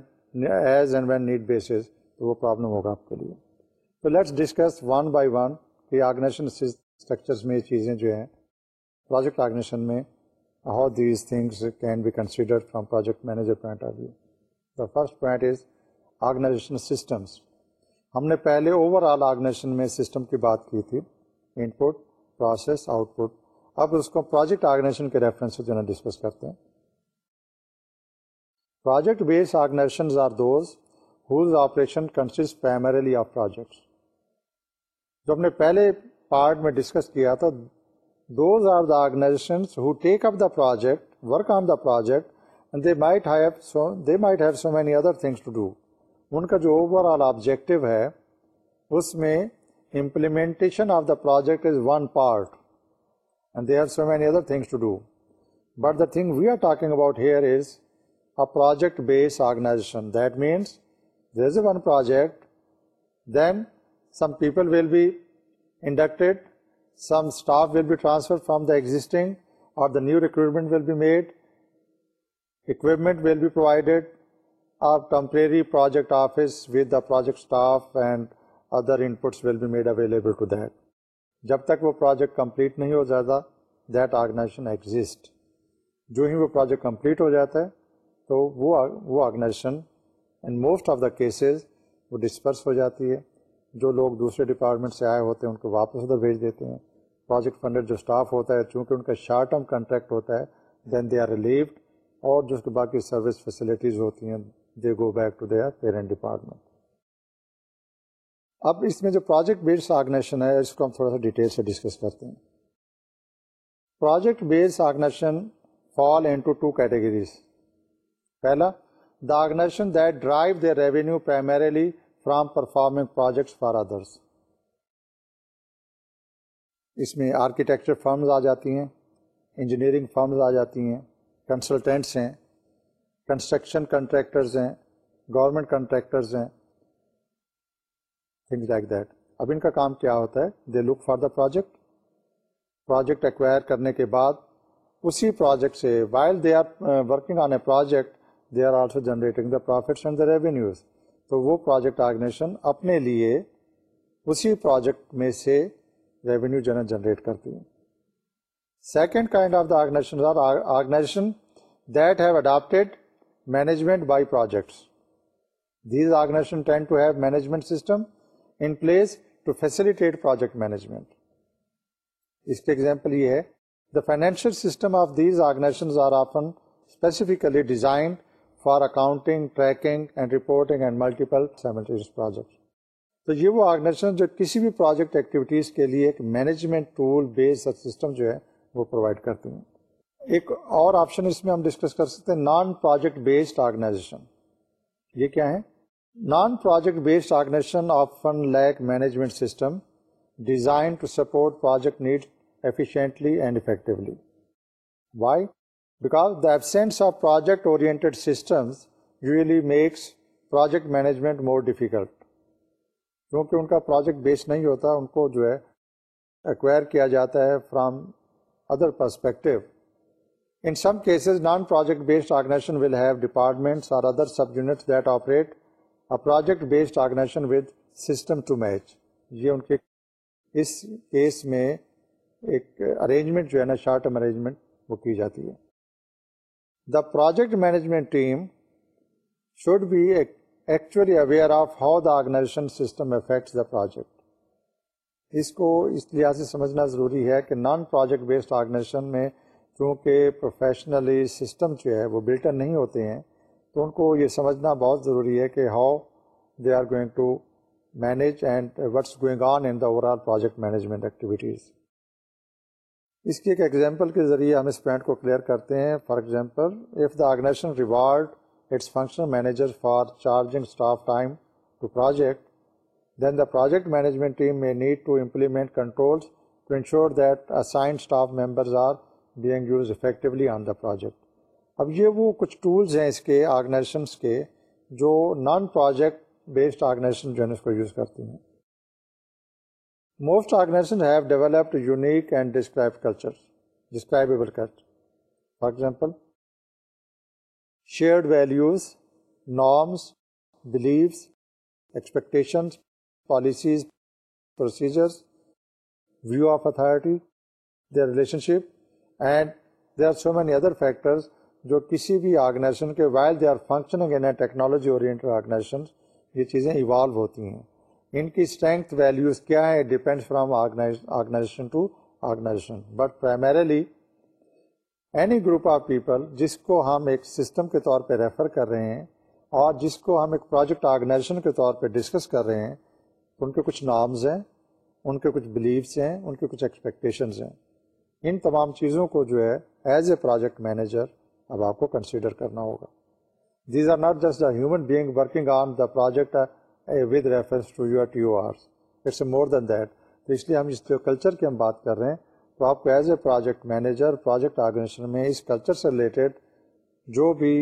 as and when need basis تو وہ problem ہوگا آپ کے لیے تو let's discuss one by one کہ organisation structures میں یہ چیزیں جو ہیں پروجیکٹ آرگنیشن میں how these things can be consider from project manager point of view the first point is organization systems ہم نے پہلے اوور آل آرگنائزیشن میں سسٹم کی بات کی تھی input process output اب اس کو پروجیکٹ آرگنیشن کے ریفرنس سے جو ہے نا ڈسکس کرتے ہیں project based organisations are those of projects جو ہم نے پہلے پارٹ میں ڈسکس کیا تھا those are the who take up the project work on the project they might have so they might have so many other things to do ان کا جو اوور آل آبجیکٹیو ہے اس میں implementation of the project is one part and they have so many other things to do but the thing we are talking about here is project base organization that means there one project then some people will be inducted some staff will be transfer from the existing or the new recruitment will be office with office with the project staff and other be will be made available جب تک وہ project complete نہیں ہو جاتا that organization exit جو ہی وہ project complete ہو جاتا ہے تو وہ وہ organization in most of the cases وہ ڈسپرس ہو جاتی ہے جو لوگ دوسرے ڈپارٹمنٹ سے آئے ہوتے ہیں ان کو واپس ادھر بھیج دیتے ہیں پروجیکٹ فنڈر جو اسٹاف ہوتا ہے چونکہ ان کا شارٹ ٹرم کنٹریکٹ ہوتا ہے دین دے آر ریلیوڈ اور جو باقی سروس فیسلٹیز ہوتی ہیں they go back to their parent department اب اس میں جو پروجیکٹ بیس آرگنائزیشن ہے اس کو ہم تھوڑا سا ڈیٹیل سے ڈسکس کرتے ہیں project base organization fall into two categories پہلا the organization that drive revenue primarily from performing projects for others اس میں آرکیٹیکچر فرمز آ جاتی ہیں انجینئرنگ فرمز آ جاتی ہیں کنسلٹینٹس ہیں کنسٹرکشن کنٹریکٹرز ہیں گورنمنٹ کنٹریکٹرز ہیں تھنگز لائک دیٹ اب ان کا کام کیا ہوتا ہے they look for the project project acquire کرنے کے بعد اسی پروجیکٹ سے while they are working on a project they are also generating the the and revenues تو وہ پروجیکٹ آرگنیشن اپنے لیے اسی پروجیکٹ میں سے ریونیو جو جنریٹ کرتی ہیں second kind of the are organization that have adapted management by projects these organisation tend to have management system in place to سسٹمٹیٹ project management اس کے ایگزامپل یہ ہے the financial system of these organise are often specifically designed for accounting tracking and reporting and multiple project تو یہ وہ organization جو کسی بھی پروجیکٹ ایکٹیویٹیز کے لیے ایک مینجمنٹ ٹول بیسڈ سسٹم جو ہے وہ پرووائڈ کرتی ہیں ایک اور آپشن اس میں ہم ڈسکس کر سکتے ہیں نان پروجیکٹ بیسڈ آرگنائزیشن یہ کیا ہے non project based organization often lack management system design to support project need efficiently and effectively why because the absence of project oriented system usually makes project management more difficult کیونکہ ان کا project base نہیں ہوتا ان کو جو ہے acquire کیا جاتا ہے from other perspective in some cases non project based organisation will have departments اور other sub units that operate project based organisation with system to match یہ ان کے اس کیس میں ایک ارینجمنٹ جو ہے نا شارٹ ٹرم ارینجمنٹ وہ کی جاتی ہے the project management team should be actually aware of how the organisation system affects the project اس کو اس لحاظ سے سمجھنا ضروری ہے کہ نان پروجیکٹ بیسڈ آرگنائزیشن میں چونکہ پروفیشنلی سسٹم جو ہے وہ بلٹن نہیں ہوتے ہیں تو ان کو یہ سمجھنا بہت ضروری ہے کہ how they are going to manage and what's going on in the overall project management activities اس کی ایک ایگزامپل کے ذریعے ہم اس پوائنٹ کو کلیئر کرتے ہیں for example if the organisation reward its functional manager for charging staff time to project then the project management team may need to implement control to ensure that assigned staff members are being used effectively on the project اب یہ وہ کچھ tools ہیں اس کے organisations کے جو non project based organisation جو ہے اس کو یوز کرتی ہیں most organisation have developed unique and describe culture describable culture for example shared values norms beliefs expectations policies procedures view of authority their relationship and there are so many other factors جو کسی بھی organisation کے while they are functioning in technology organisation یہ چیزیں evolve ہوتی ہیں ان کی strength values کیا ہے depend from organisation to organisation but primarily any group of people جس کو ہم ایک سسٹم کے طور پہ ریفر کر رہے ہیں اور جس کو ہم ایک پروجیکٹ آرگنائزیشن کے طور پہ ڈسکس کر رہے ہیں ان کے کچھ نامز ہیں ان کے کچھ بلیفس ہیں ان کے کچھ ایکسپیکٹیشنز ہیں ان تمام چیزوں کو جو ہے ایز اے پروجیکٹ مینیجر اب آپ کو کنسیڈر کرنا ہوگا these are not just a human being working on the project with reference to you T O آرس اٹس مور دین دیٹ تو اس لیے ہم اس کلچر کی ہم بات کر رہے ہیں تو آپ کو as a project manager project organization میں اس کلچر سے ریلیٹڈ جو بھی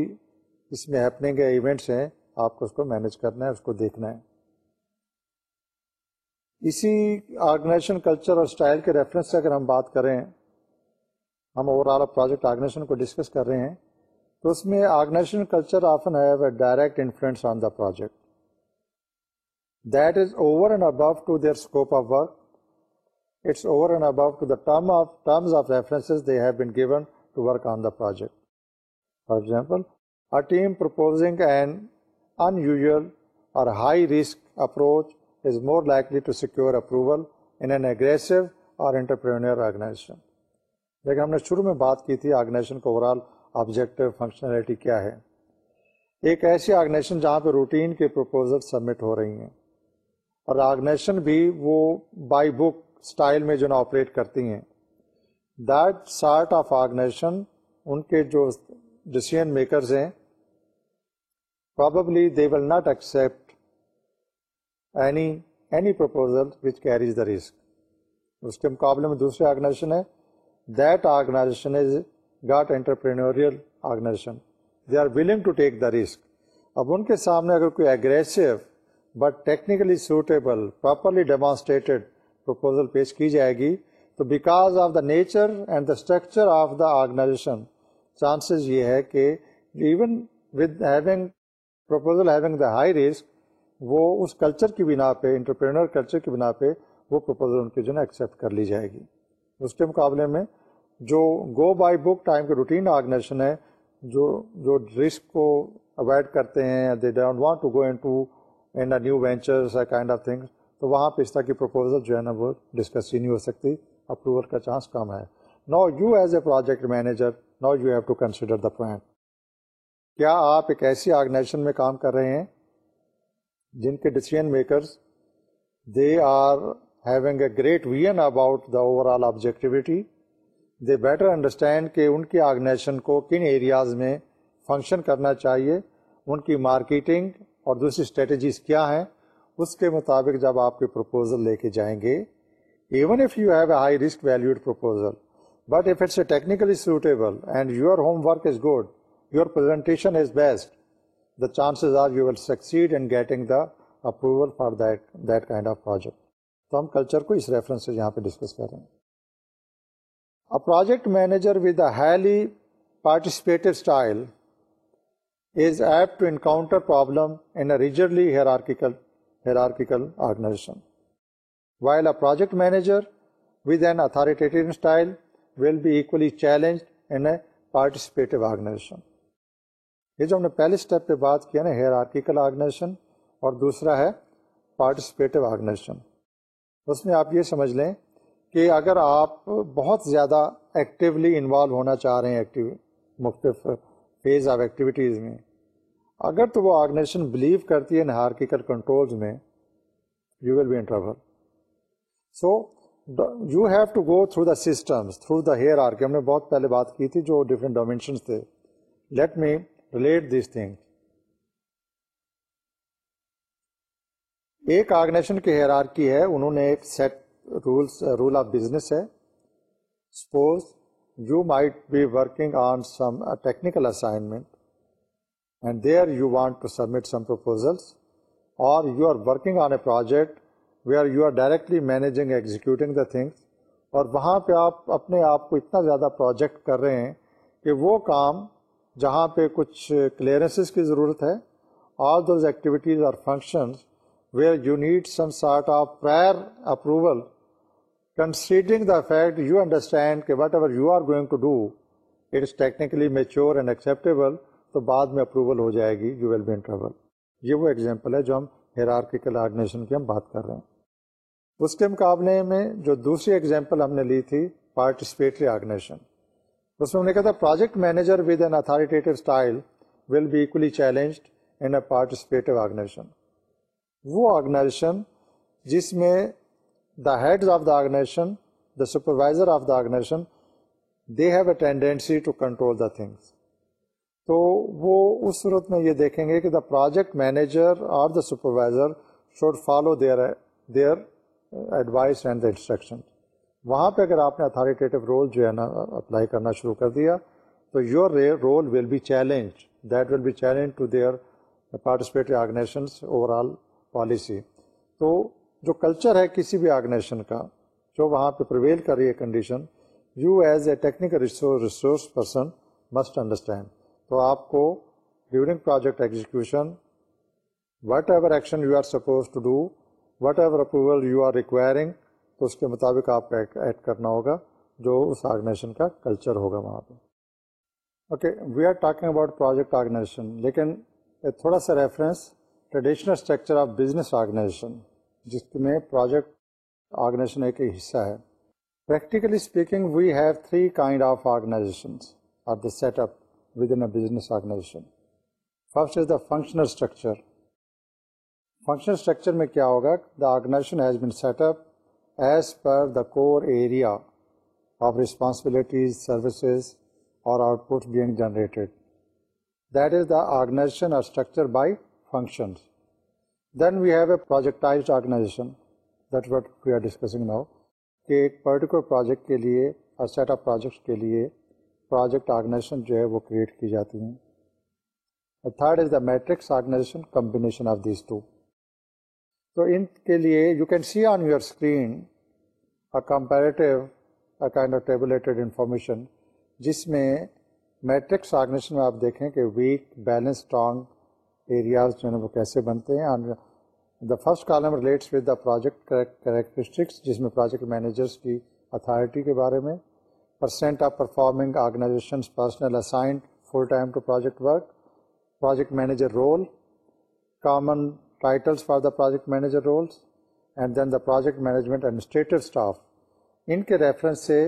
اس میں ہیپننگ ہے ایونٹس ہیں آپ کو اس کو مینیج کرنا ہے اس کو دیکھنا ہے اسی آرگنائزیشن کلچر اور اسٹائل کے ریفرنس سے اگر ہم بات کریں ہم اوور آل پروجیکٹ آرگنائزیشن کو ڈسکس کر رہے ہیں تو اس میں organisation culture often have a direct influence on the project that is over and above to their scope of work and bank on the project for example team پر high risk approach is more like approval in an ایگریس اور ہم نے شروع میں بات کی تھی organization کوٹی کیا ہے ایک ایسی آرگنیجیشن جہاں پہ روٹین کے پروپوزل سبمٹ ہو رہی ہیں اور آرگنیشن بھی وہ بائی بک اسٹائل میں جو نا آپریٹ کرتی ہیں دیٹ سارٹ آف آرگنیشن ان کے جو ڈسیزن میکرز ہیں probably they will not accept any any proposal which carries the risk اس کے مقابلے میں دوسری آرگنیشن ہے that organisation is got entrepreneurial organisation they are willing to take the risk اب ان کے سامنے اگر کوئی aggressive but technically suitable properly demonstrated proposal پیش کی جائے گی تو because of the nature and the structure of the organisation chances یہ ہے کہ even with having proposal having the high risk وہ اس کلچر کی بنا پہ انٹرپرینور کلچر کی بنا پہ وہ پرپوزل ان کی جو ہے ایکسیپٹ کر لی جائے گی اس کے مقابلے میں جو گو بائی بک ٹائم کے روٹین آرگنائزیشن ہے جو جو رسک کو اوائڈ کرتے ہیں they don't want to go into ventures kind of things تو وہاں پہ اس طرح کی پرپوزل جو ہے نا وہ ڈسکس ہی نہیں ہو سکتی اپروول کا چانس کم ہے نا you as a project manager know you have to consider the point کیا آپ ایک ایسی آرگنائزیشن میں کام کر رہے ہیں جن کے decision makers they are having a great vision about the overall objectivity they better understand کہ ان کی آرگنائزیشن کو کن ایریاز میں فنکشن کرنا چاہیے ان کی مارکیٹنگ اور دوسری اسٹریٹجیز کیا ہیں اس کے مطابق جب آپ کے پرپوزل لے کے جائیں گے even if you have a high risk valued homework is good your presentation is best the chances are you will succeed in getting the approval for that that kind of project تو ہم culture کو اس reference سے یہاں پہ discuss کر رہے ہیں project manager with a highly participative style is apt to encounter problem in a rigidly hierarchical hierarchical organization. While a project manager with an authoritative style will be equally challenged in a participative organization. یہ جو ہم نے پہلے step پہ بات کیا نا hair آرکیکل organization اور دوسرا ہے پارٹیسپیٹو آرگنائزیشن اس میں آپ یہ سمجھ لیں کہ اگر آپ بہت زیادہ ایکٹیولی انوالو ہونا چاہ رہے ہیں ایکٹیو مختلف فیز آف ایکٹیویٹیز میں اگر تو وہ آرگنائزیشن بلیو کرتی ہے ان ہارکیکل کنٹرولز میں you will be in trouble so you have to go through the systems through the hair are ہم نے بہت پہلے بات کی تھی جو ڈفرینٹ ڈومینشنس تھے let me relate this thing ایک آرگنائزیشن کی ہیئر ہے انہوں نے ایک set rules rule of business ہے suppose you might be working on technical assignment and assignment and you want to submit some proposals اور you are working on a project we are you are directly managing executing the things اور وہاں پہ آپ اپنے آپ کو اتنا زیادہ پروجیکٹ کر رہے ہیں کہ وہ کام جہاں پہ کچھ کلیئرنسز کی ضرورت ہے آل دوز ایکٹیویٹیز اور functions where you need some sort of prior approval considering the fact you understand کہ whatever you are going to do it's technically mature and acceptable تو بعد میں اپروول ہو جائے گی یو ویل یہ وہ example ہے جو ہم ہیرارکیکل آرگنیشن کی ہم بات کر رہے ہیں اس کے مقابلے میں جو دوسری ایگزامپل ہم نے لی تھی پارٹیسپیٹری آرگنیزیشن اس میں ہم نے کہا تھا project manager with an authoritative style will be equally challenged in a participative organisation وہ آرگنائزیشن جس میں the head of the organisation the supervisor of the organisation they have a tendency to control the things تو وہ اس صورت میں یہ دیکھیں گے کہ دا پروجیکٹ مینیجر اور the supervisor should follow their their advice and the instruction وہاں پہ اگر آپ نے اتھارٹیٹیو رول جو ہے نا اپلائی کرنا شروع کر دیا تو your role will be challenge that will be challenge to their participatory آرگنی overall policy تو جو کلچر ہے کسی بھی آرگنائزیشن کا جو وہاں پہ پرویل کر رہی ہے condition you as a technical resource person must understand تو آپ کو during project execution whatever action you are suppose to do whatever approval you are requiring تو اس کے مطابق آپ کو ایڈ کرنا ہوگا جو اس آرگنائزیشن کا کلچر ہوگا وہاں پہ okay we are talking about project organisation لیکن تھوڑا سا reference traditional structure of business organisation جس میں پروجیکٹ آرگنائزیشن ایک حصہ ہے practically speaking we have three kind of organisation a business organisation first is the functional structure functional structure میں کیا ہوگا the organisation has been set up as per the core area of responsibilities services or output being generated that is the organisation structure by functions then we have a projectised organisation that what we are discussing now کہ ایک particular project کے لیے اور set up projects کے لیے project organization جو ہے وہ کریٹ کی جاتی ہیں third is the matrix organisation combination of these two تو ان کے لیے you can see on your screen a comparative a kind of tabulated information جس میں میٹرکس آرگنیشن میں آپ دیکھیں کہ ویک بیلنس اسٹرانگ ایریاز جو ہے وہ کیسے بنتے ہیں the first column relates with the project characteristics جس میں پروجیکٹ مینیجرس کی اتھارٹی کے بارے میں percent of performing organisations personnel assigned full time to project work project manager role common titles for the project manager roles and then the project management administrative staff ان کے reference سے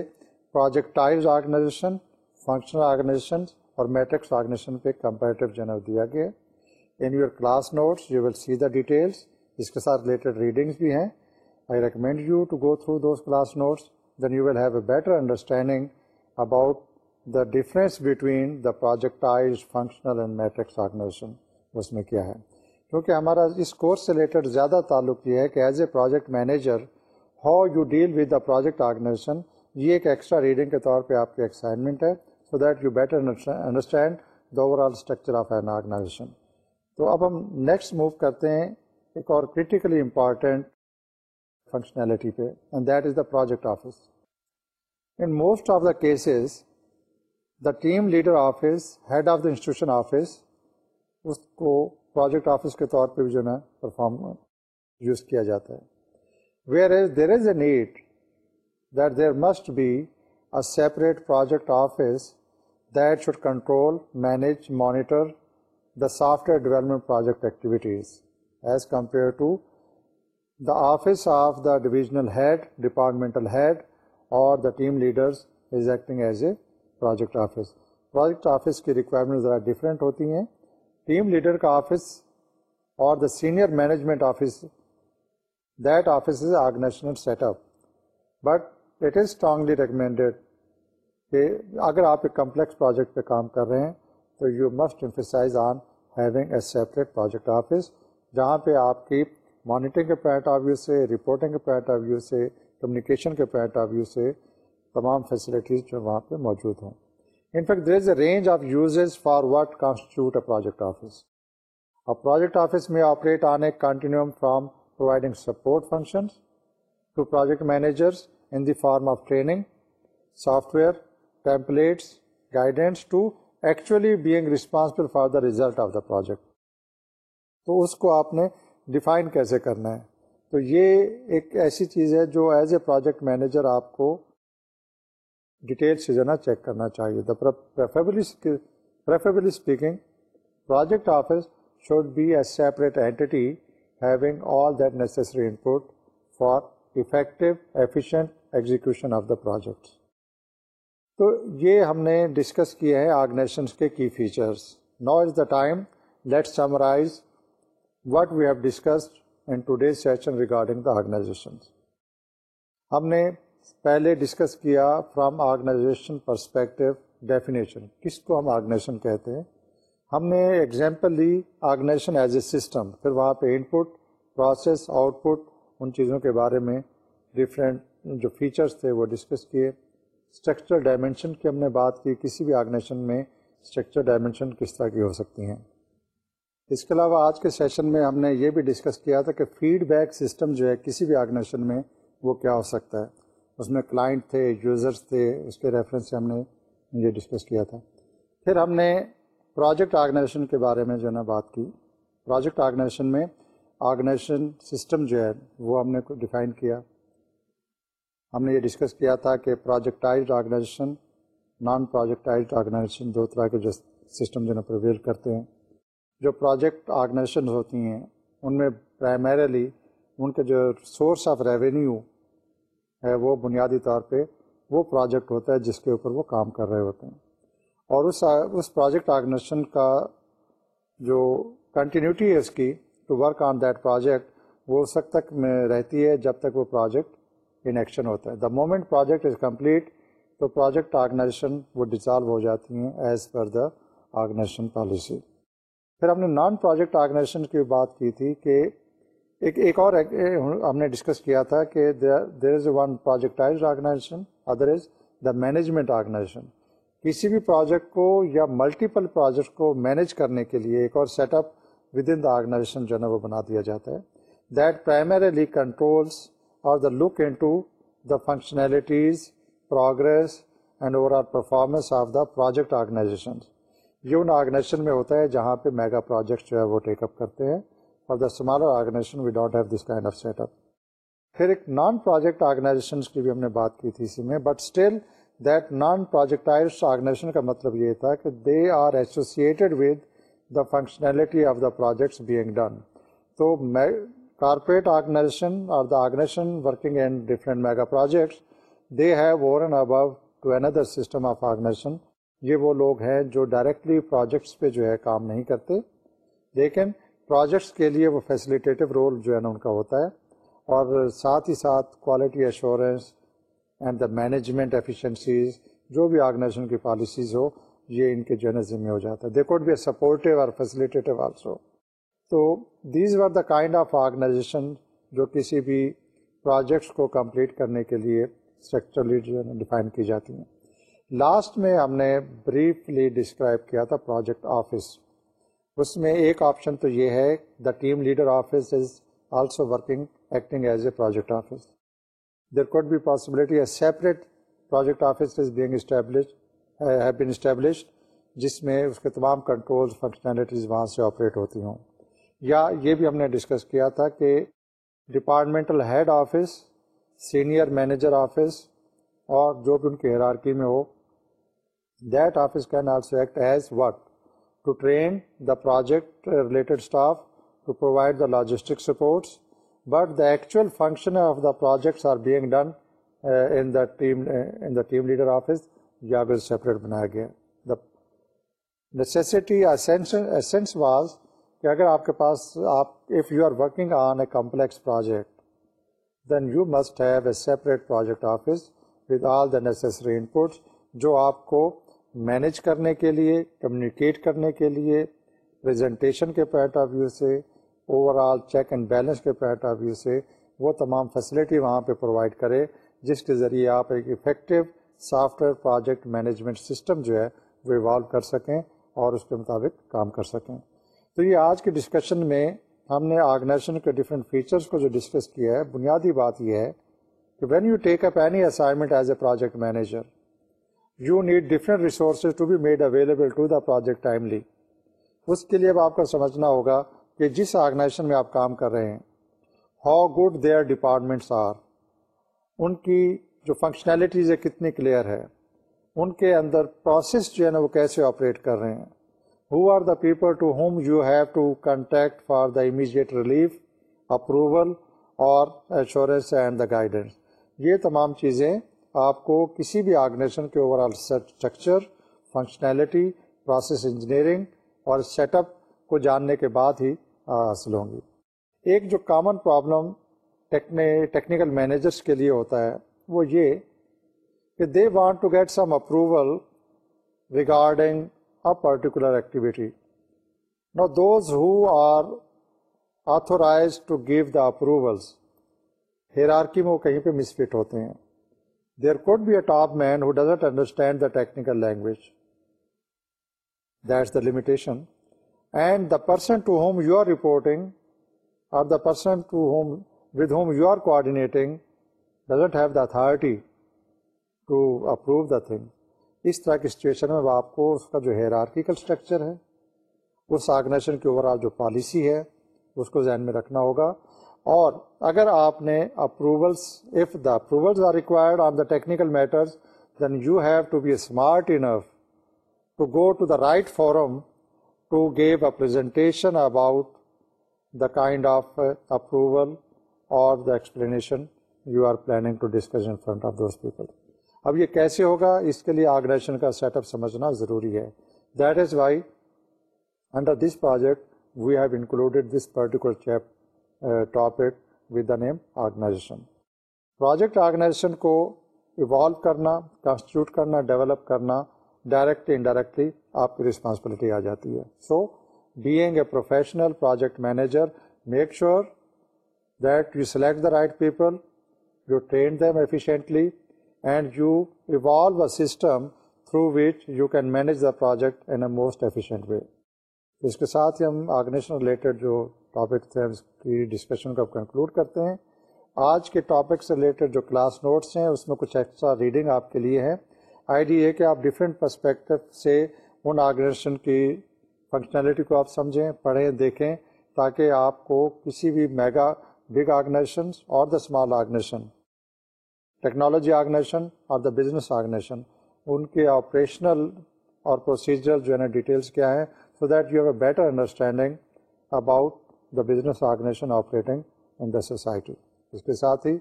project tile organisation functional organisation اور matrix organisation پہ comparative general دیا گیا in your class notes you will see the details اس کے ساتھ ریلیٹڈ ریڈنگس بھی ہیں I recommend you to go through those class notes then you will have a better understanding about the difference between the projectised functional and matrix organization اس میں کیا ہے کیونکہ ہمارا اس کورس سے ریلیٹڈ زیادہ تعلق یہ ہے کہ as a project manager how you deal with the project organization یہ ایک ایکسٹرا ریڈنگ کے طور پہ آپ کی ایکسائنمنٹ ہے so that you better understand the overall structure of an organization تو اب ہم نیکسٹ موو کرتے ہیں ایک اور کریٹیکلی امپارٹینٹ فنکشنالٹی پہ and that is the project office in most of the cases the team leader office head of the institution office اس کو پروجیکٹ آفس کے طور پہ بھی جو ہے نا پرفارم یوز کیا جاتا ہے where is there is a need that there must be a separate project office that should control manage monitor the software development project activities as compare to the office of the divisional head departmental head اور the team leaders is acting as a project office project office کی requirement زیادہ different ہوتی ہیں team leader کا office اور the senior management office that office is آرگنی set up but it is strongly recommended کہ اگر آپ ایک کمپلیکس پروجیکٹ پہ کام کر رہے ہیں تو you must emphasize on having a separate project office جہاں پہ آپ کی مانیٹرنگ کے پوائنٹ آف ویو سے رپورٹنگ کے پوائنٹ آف ویو سے کمیونیکیشن کے پوائنٹ آف ویو سے تمام فیسلٹیز جو وہاں پہ موجود ہوں in fact is a range of uses for what constitute a project office اور پروجیکٹ آفس میں operate on a continuum from providing support functions in the form of training software templates guidance to actually being responsible for the result of the project تو اس کو آپ نے define کیسے کرنا ہے تو یہ ایک ایسی چیز ہے جو ایز اے پروجیکٹ مینیجر آپ کو ڈیٹیل سے جو نا چیک کرنا چاہیے the speaking project office should be a separate entity having all that necessary input for effective efficient execution of the project تو یہ ہم نے ڈسکس کیے ہیں آرگنیشنس کے کی فیچرس نا is the time let summarize what we have discussed in today session regarding the organization ہم نے پہلے ڈسکس کیا فرام آرگنائزیشن پرسپیکٹو ڈیفینیشن کس کو ہم آرگنیجیشن کہتے ہیں ہم نے ایگزامپل لی آرگنائزیشن ایز اے سسٹم پھر وہاں پہ input process output ان چیزوں کے بارے میں ڈفرینٹ جو فیچرس تھے وہ ڈسکس کیے اسٹرکچر ڈائمینشن کی ہم نے بات کی کسی بھی آرگنیشن میں اسٹرکچر ڈائمینشن کس طرح کی ہو سکتی ہیں اس کے علاوہ آج کے سیشن میں ہم نے یہ بھی ڈسکس کیا تھا کہ فیڈ بیک سسٹم جو ہے کسی بھی آرگنیشن میں وہ کیا ہو سکتا ہے اس میں کلائنٹ تھے یوزرس تھے اس کے ریفرنس سے ہم نے یہ ڈسکس کیا تھا پھر ہم نے پروجیکٹ آرگنائزیشن کے بارے میں جو ہے نا بات کی پروجیکٹ آرگنائزیشن میں آرگنائزیشن سسٹم جو ہے وہ ہم نے ڈیفائن کیا ہم نے یہ ڈسکس کیا تھا کہ پروجیکٹائزڈ آرگنائزیشن نان پروجیکٹائزڈ آرگنائزیشن دو طرح کے جو سسٹم جو نا پرویل کرتے ہیں جو پروجیکٹ آرگنائزیشن ہوتی ہیں ان میں پرائمریلی ان کے جو سورس آف ریونیو ہے وہ بنیادی طور پہ وہ پروجیکٹ ہوتا ہے جس کے اوپر وہ کام کر رہے ہوتے ہیں اور اس اس پروجیکٹ آرگنائزیشن کا جو کنٹینیوٹی ہے اس کی to work on that project وہ اس وقت تک میں رہتی ہے جب تک وہ پروجیکٹ ان ایکشن ہوتا ہے the moment project is complete تو پروجیکٹ آرگنائزیشن وہ ڈیزالو ہو جاتی ہیں as per the organization policy پھر ہم نے نان پروجیکٹ آرگنائزیشن کی بات کی تھی کہ ایک ایک اور ہم نے ڈسکس کیا تھا کہ there is one projectised organization other is the management organization کسی بھی پروجیکٹ کو یا ملٹیپل پروجیکٹ کو مینیج کرنے کے لیے ایک اور set up with in the organization جو ہے نا وہ بنا دیا جاتا ہے دیٹ پرائمریلی کنٹرولس اور the look in to the progress and and over all performance of the project یہ ان آرگنائزیشن میں ہوتا ہے جہاں پہ میگا پروجیکٹس جو ہے وہ ٹیک اپ کرتے ہیں اور the smaller kind of set up پھر ایک نان پروجیکٹ آرگنائزیشن کی بھی ہم نے بات کی تھی اسی میں but still that non projectised organization کا مطلب یہ تھا کہ they are associated with the functionality of the projects being done تو کارپوریٹ آرگنائزیشن اور the organization working in different mega projects they have over and above to اندر system of organization یہ وہ لوگ ہیں جو ڈائریکٹلی پروجیکٹس پہ جو ہے کام نہیں کرتے لیکن پروجیکٹس کے لیے وہ فیسیلیٹیو رول جو ہے نا ان کا ہوتا ہے اور ساتھ ہی ساتھ quality assurance and the management efficiencies جو بھی آرگنائزیشن کی پالیسیز ہو یہ ان کے جو ہے نا ذمے ہو جاتا ہے they could be a supportive اور فیسیلیٹیو آلسو تو these are the kind of organization جو کسی بھی پروجیکٹس کو کمپلیٹ کرنے کے لیے اسٹرکچرلی جو ڈیفائن کی جاتی ہیں لاسٹ میں ہم نے بریفلی ڈسکرائب کیا تھا پروجیکٹ آفس اس میں ایک آپشن تو یہ ہے the team leader office is also working acting as a project office there could be possibility a separate project office is being establish established جس میں اس کے تمام کنٹرولز فنکشنالٹیز وہاں سے آپریٹ ہوتی ہوں یا یہ بھی ہم نے ڈسکس کیا تھا کہ departmental head office senior manager office اور جو بھی ان کی ہیرارکی میں ہو that office can also act as what to train the project related staff to provide the logistic supports but the actual function of the projects are being done in in the the team team leader office یا پھر بنایا گیا the necessity was کہ اگر آپ کے پاس آپ if you are working on a complex project then you must have a separate project office with all the necessary inputs جو آپ کو مینیج کرنے کے لیے کمیونیکیٹ کرنے کے لیے پریزنٹیشن کے پوائنٹ آف ویو سے overall check and balance کے پوائنٹ آف ویو سے وہ تمام فیسلٹی وہاں پہ پرووائڈ کرے جس کے ذریعے آپ ایک effective software project management system جو ہے وہ ایوالو کر سکیں اور اس کے مطابق کام کر سکیں تو یہ آج کے ڈسکشن میں ہم نے آرگنائزیشن کے ڈفرینٹ فیچرس کو جو ڈسکس کیا ہے بنیادی بات یہ ہے کہ when you take up any assignment as a project manager you need different resources to be made available to the project timely اس کے لیے اب آپ کو سمجھنا ہوگا کہ جس آرگنائزیشن میں آپ کام کر رہے ہیں how good their departments are ان کی جو فنکشنالٹیز ہے کتنی کلیئر ہے ان کے اندر پروسیس جو ہے نا وہ کیسے آپریٹ کر رہے ہیں who are the people to whom you have to contact for the immediate relief, approval اور ایشورنس اینڈ دا گائیڈنس یہ تمام چیزیں آپ کو کسی بھی آرگنیزیشن کے overall structure functionality process engineering اور سیٹ اپ کو جاننے کے بعد ہی حاصل ہوں گی ایک جو کامن پرابلم ٹیکنیکل مینیجرس کے لیے ہوتا ہے وہ یہ کہ they want to get some approval regarding particular activity no those who are authorise to give the approvals hierarchy میں وہ کہیں پہ مس فٹ ہوتے ہیں there could be a top man who doesn't understand the technical language that the limitation and the person to whom your reporting اور the person to whom with whom your coordinating doesn't have the authority to approve the thing اس طرح کی situation میں آپ کو اس کا جو hierarchical structure ہے اس آرگنائزیشن کی اوور آل جو پالیسی ہے اس کو ذہن میں رکھنا ہوگا اور اگر آپ نے approvals if the are required on the technical matters then you have to be smart enough to go to the right forum to give a presentation about the kind of approval اور the explanation you are planning to discuss in front of those people اب یہ کیسے ہوگا اس کے لیے organization کا set up سمجھنا ضروری ہے that is why under this project we have included this particular topic with the name organization project organization کو ایوالو کرنا کانسٹیوٹ کرنا ڈیولپ کرنا ڈائریکٹلی انڈائریکٹلی آپ کی رسپانسبلٹی آ جاتی ہے so being a professional project manager make sure that you select the right people you train them efficiently and you evolve a system through which you can manage the project in a most efficient way اس کے ساتھ ہی ہم organization related جو topic تھے اس کی discussion کو conclude کرتے ہیں آج کے ٹاپک سے ریلیٹڈ جو کلاس نوٹس ہیں اس میں کچھ ایکسٹرا ریڈنگ آپ کے لیے ہیں آئیڈیا یہ کہ آپ ڈفرینٹ پرسپیکٹو سے ان آرگنیزیشن کی فنکشنالٹی کو آپ سمجھیں پڑھیں دیکھیں تاکہ آپ کو کسی بھی میگا بگ آرگنیشنس اور the small organisation technology organisation اور دا بزنس آرگنیشن ان کے آپریشنل اور پروسیجرل جو ہے نا ڈیٹیلس کیا ہیں so that you have a better understanding about the business organisation operating in the society اس کے ساتھ ہی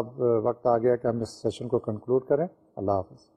اب وقت آ گیا کہ ہم اس سیشن کو کنکلوڈ کریں اللہ حافظ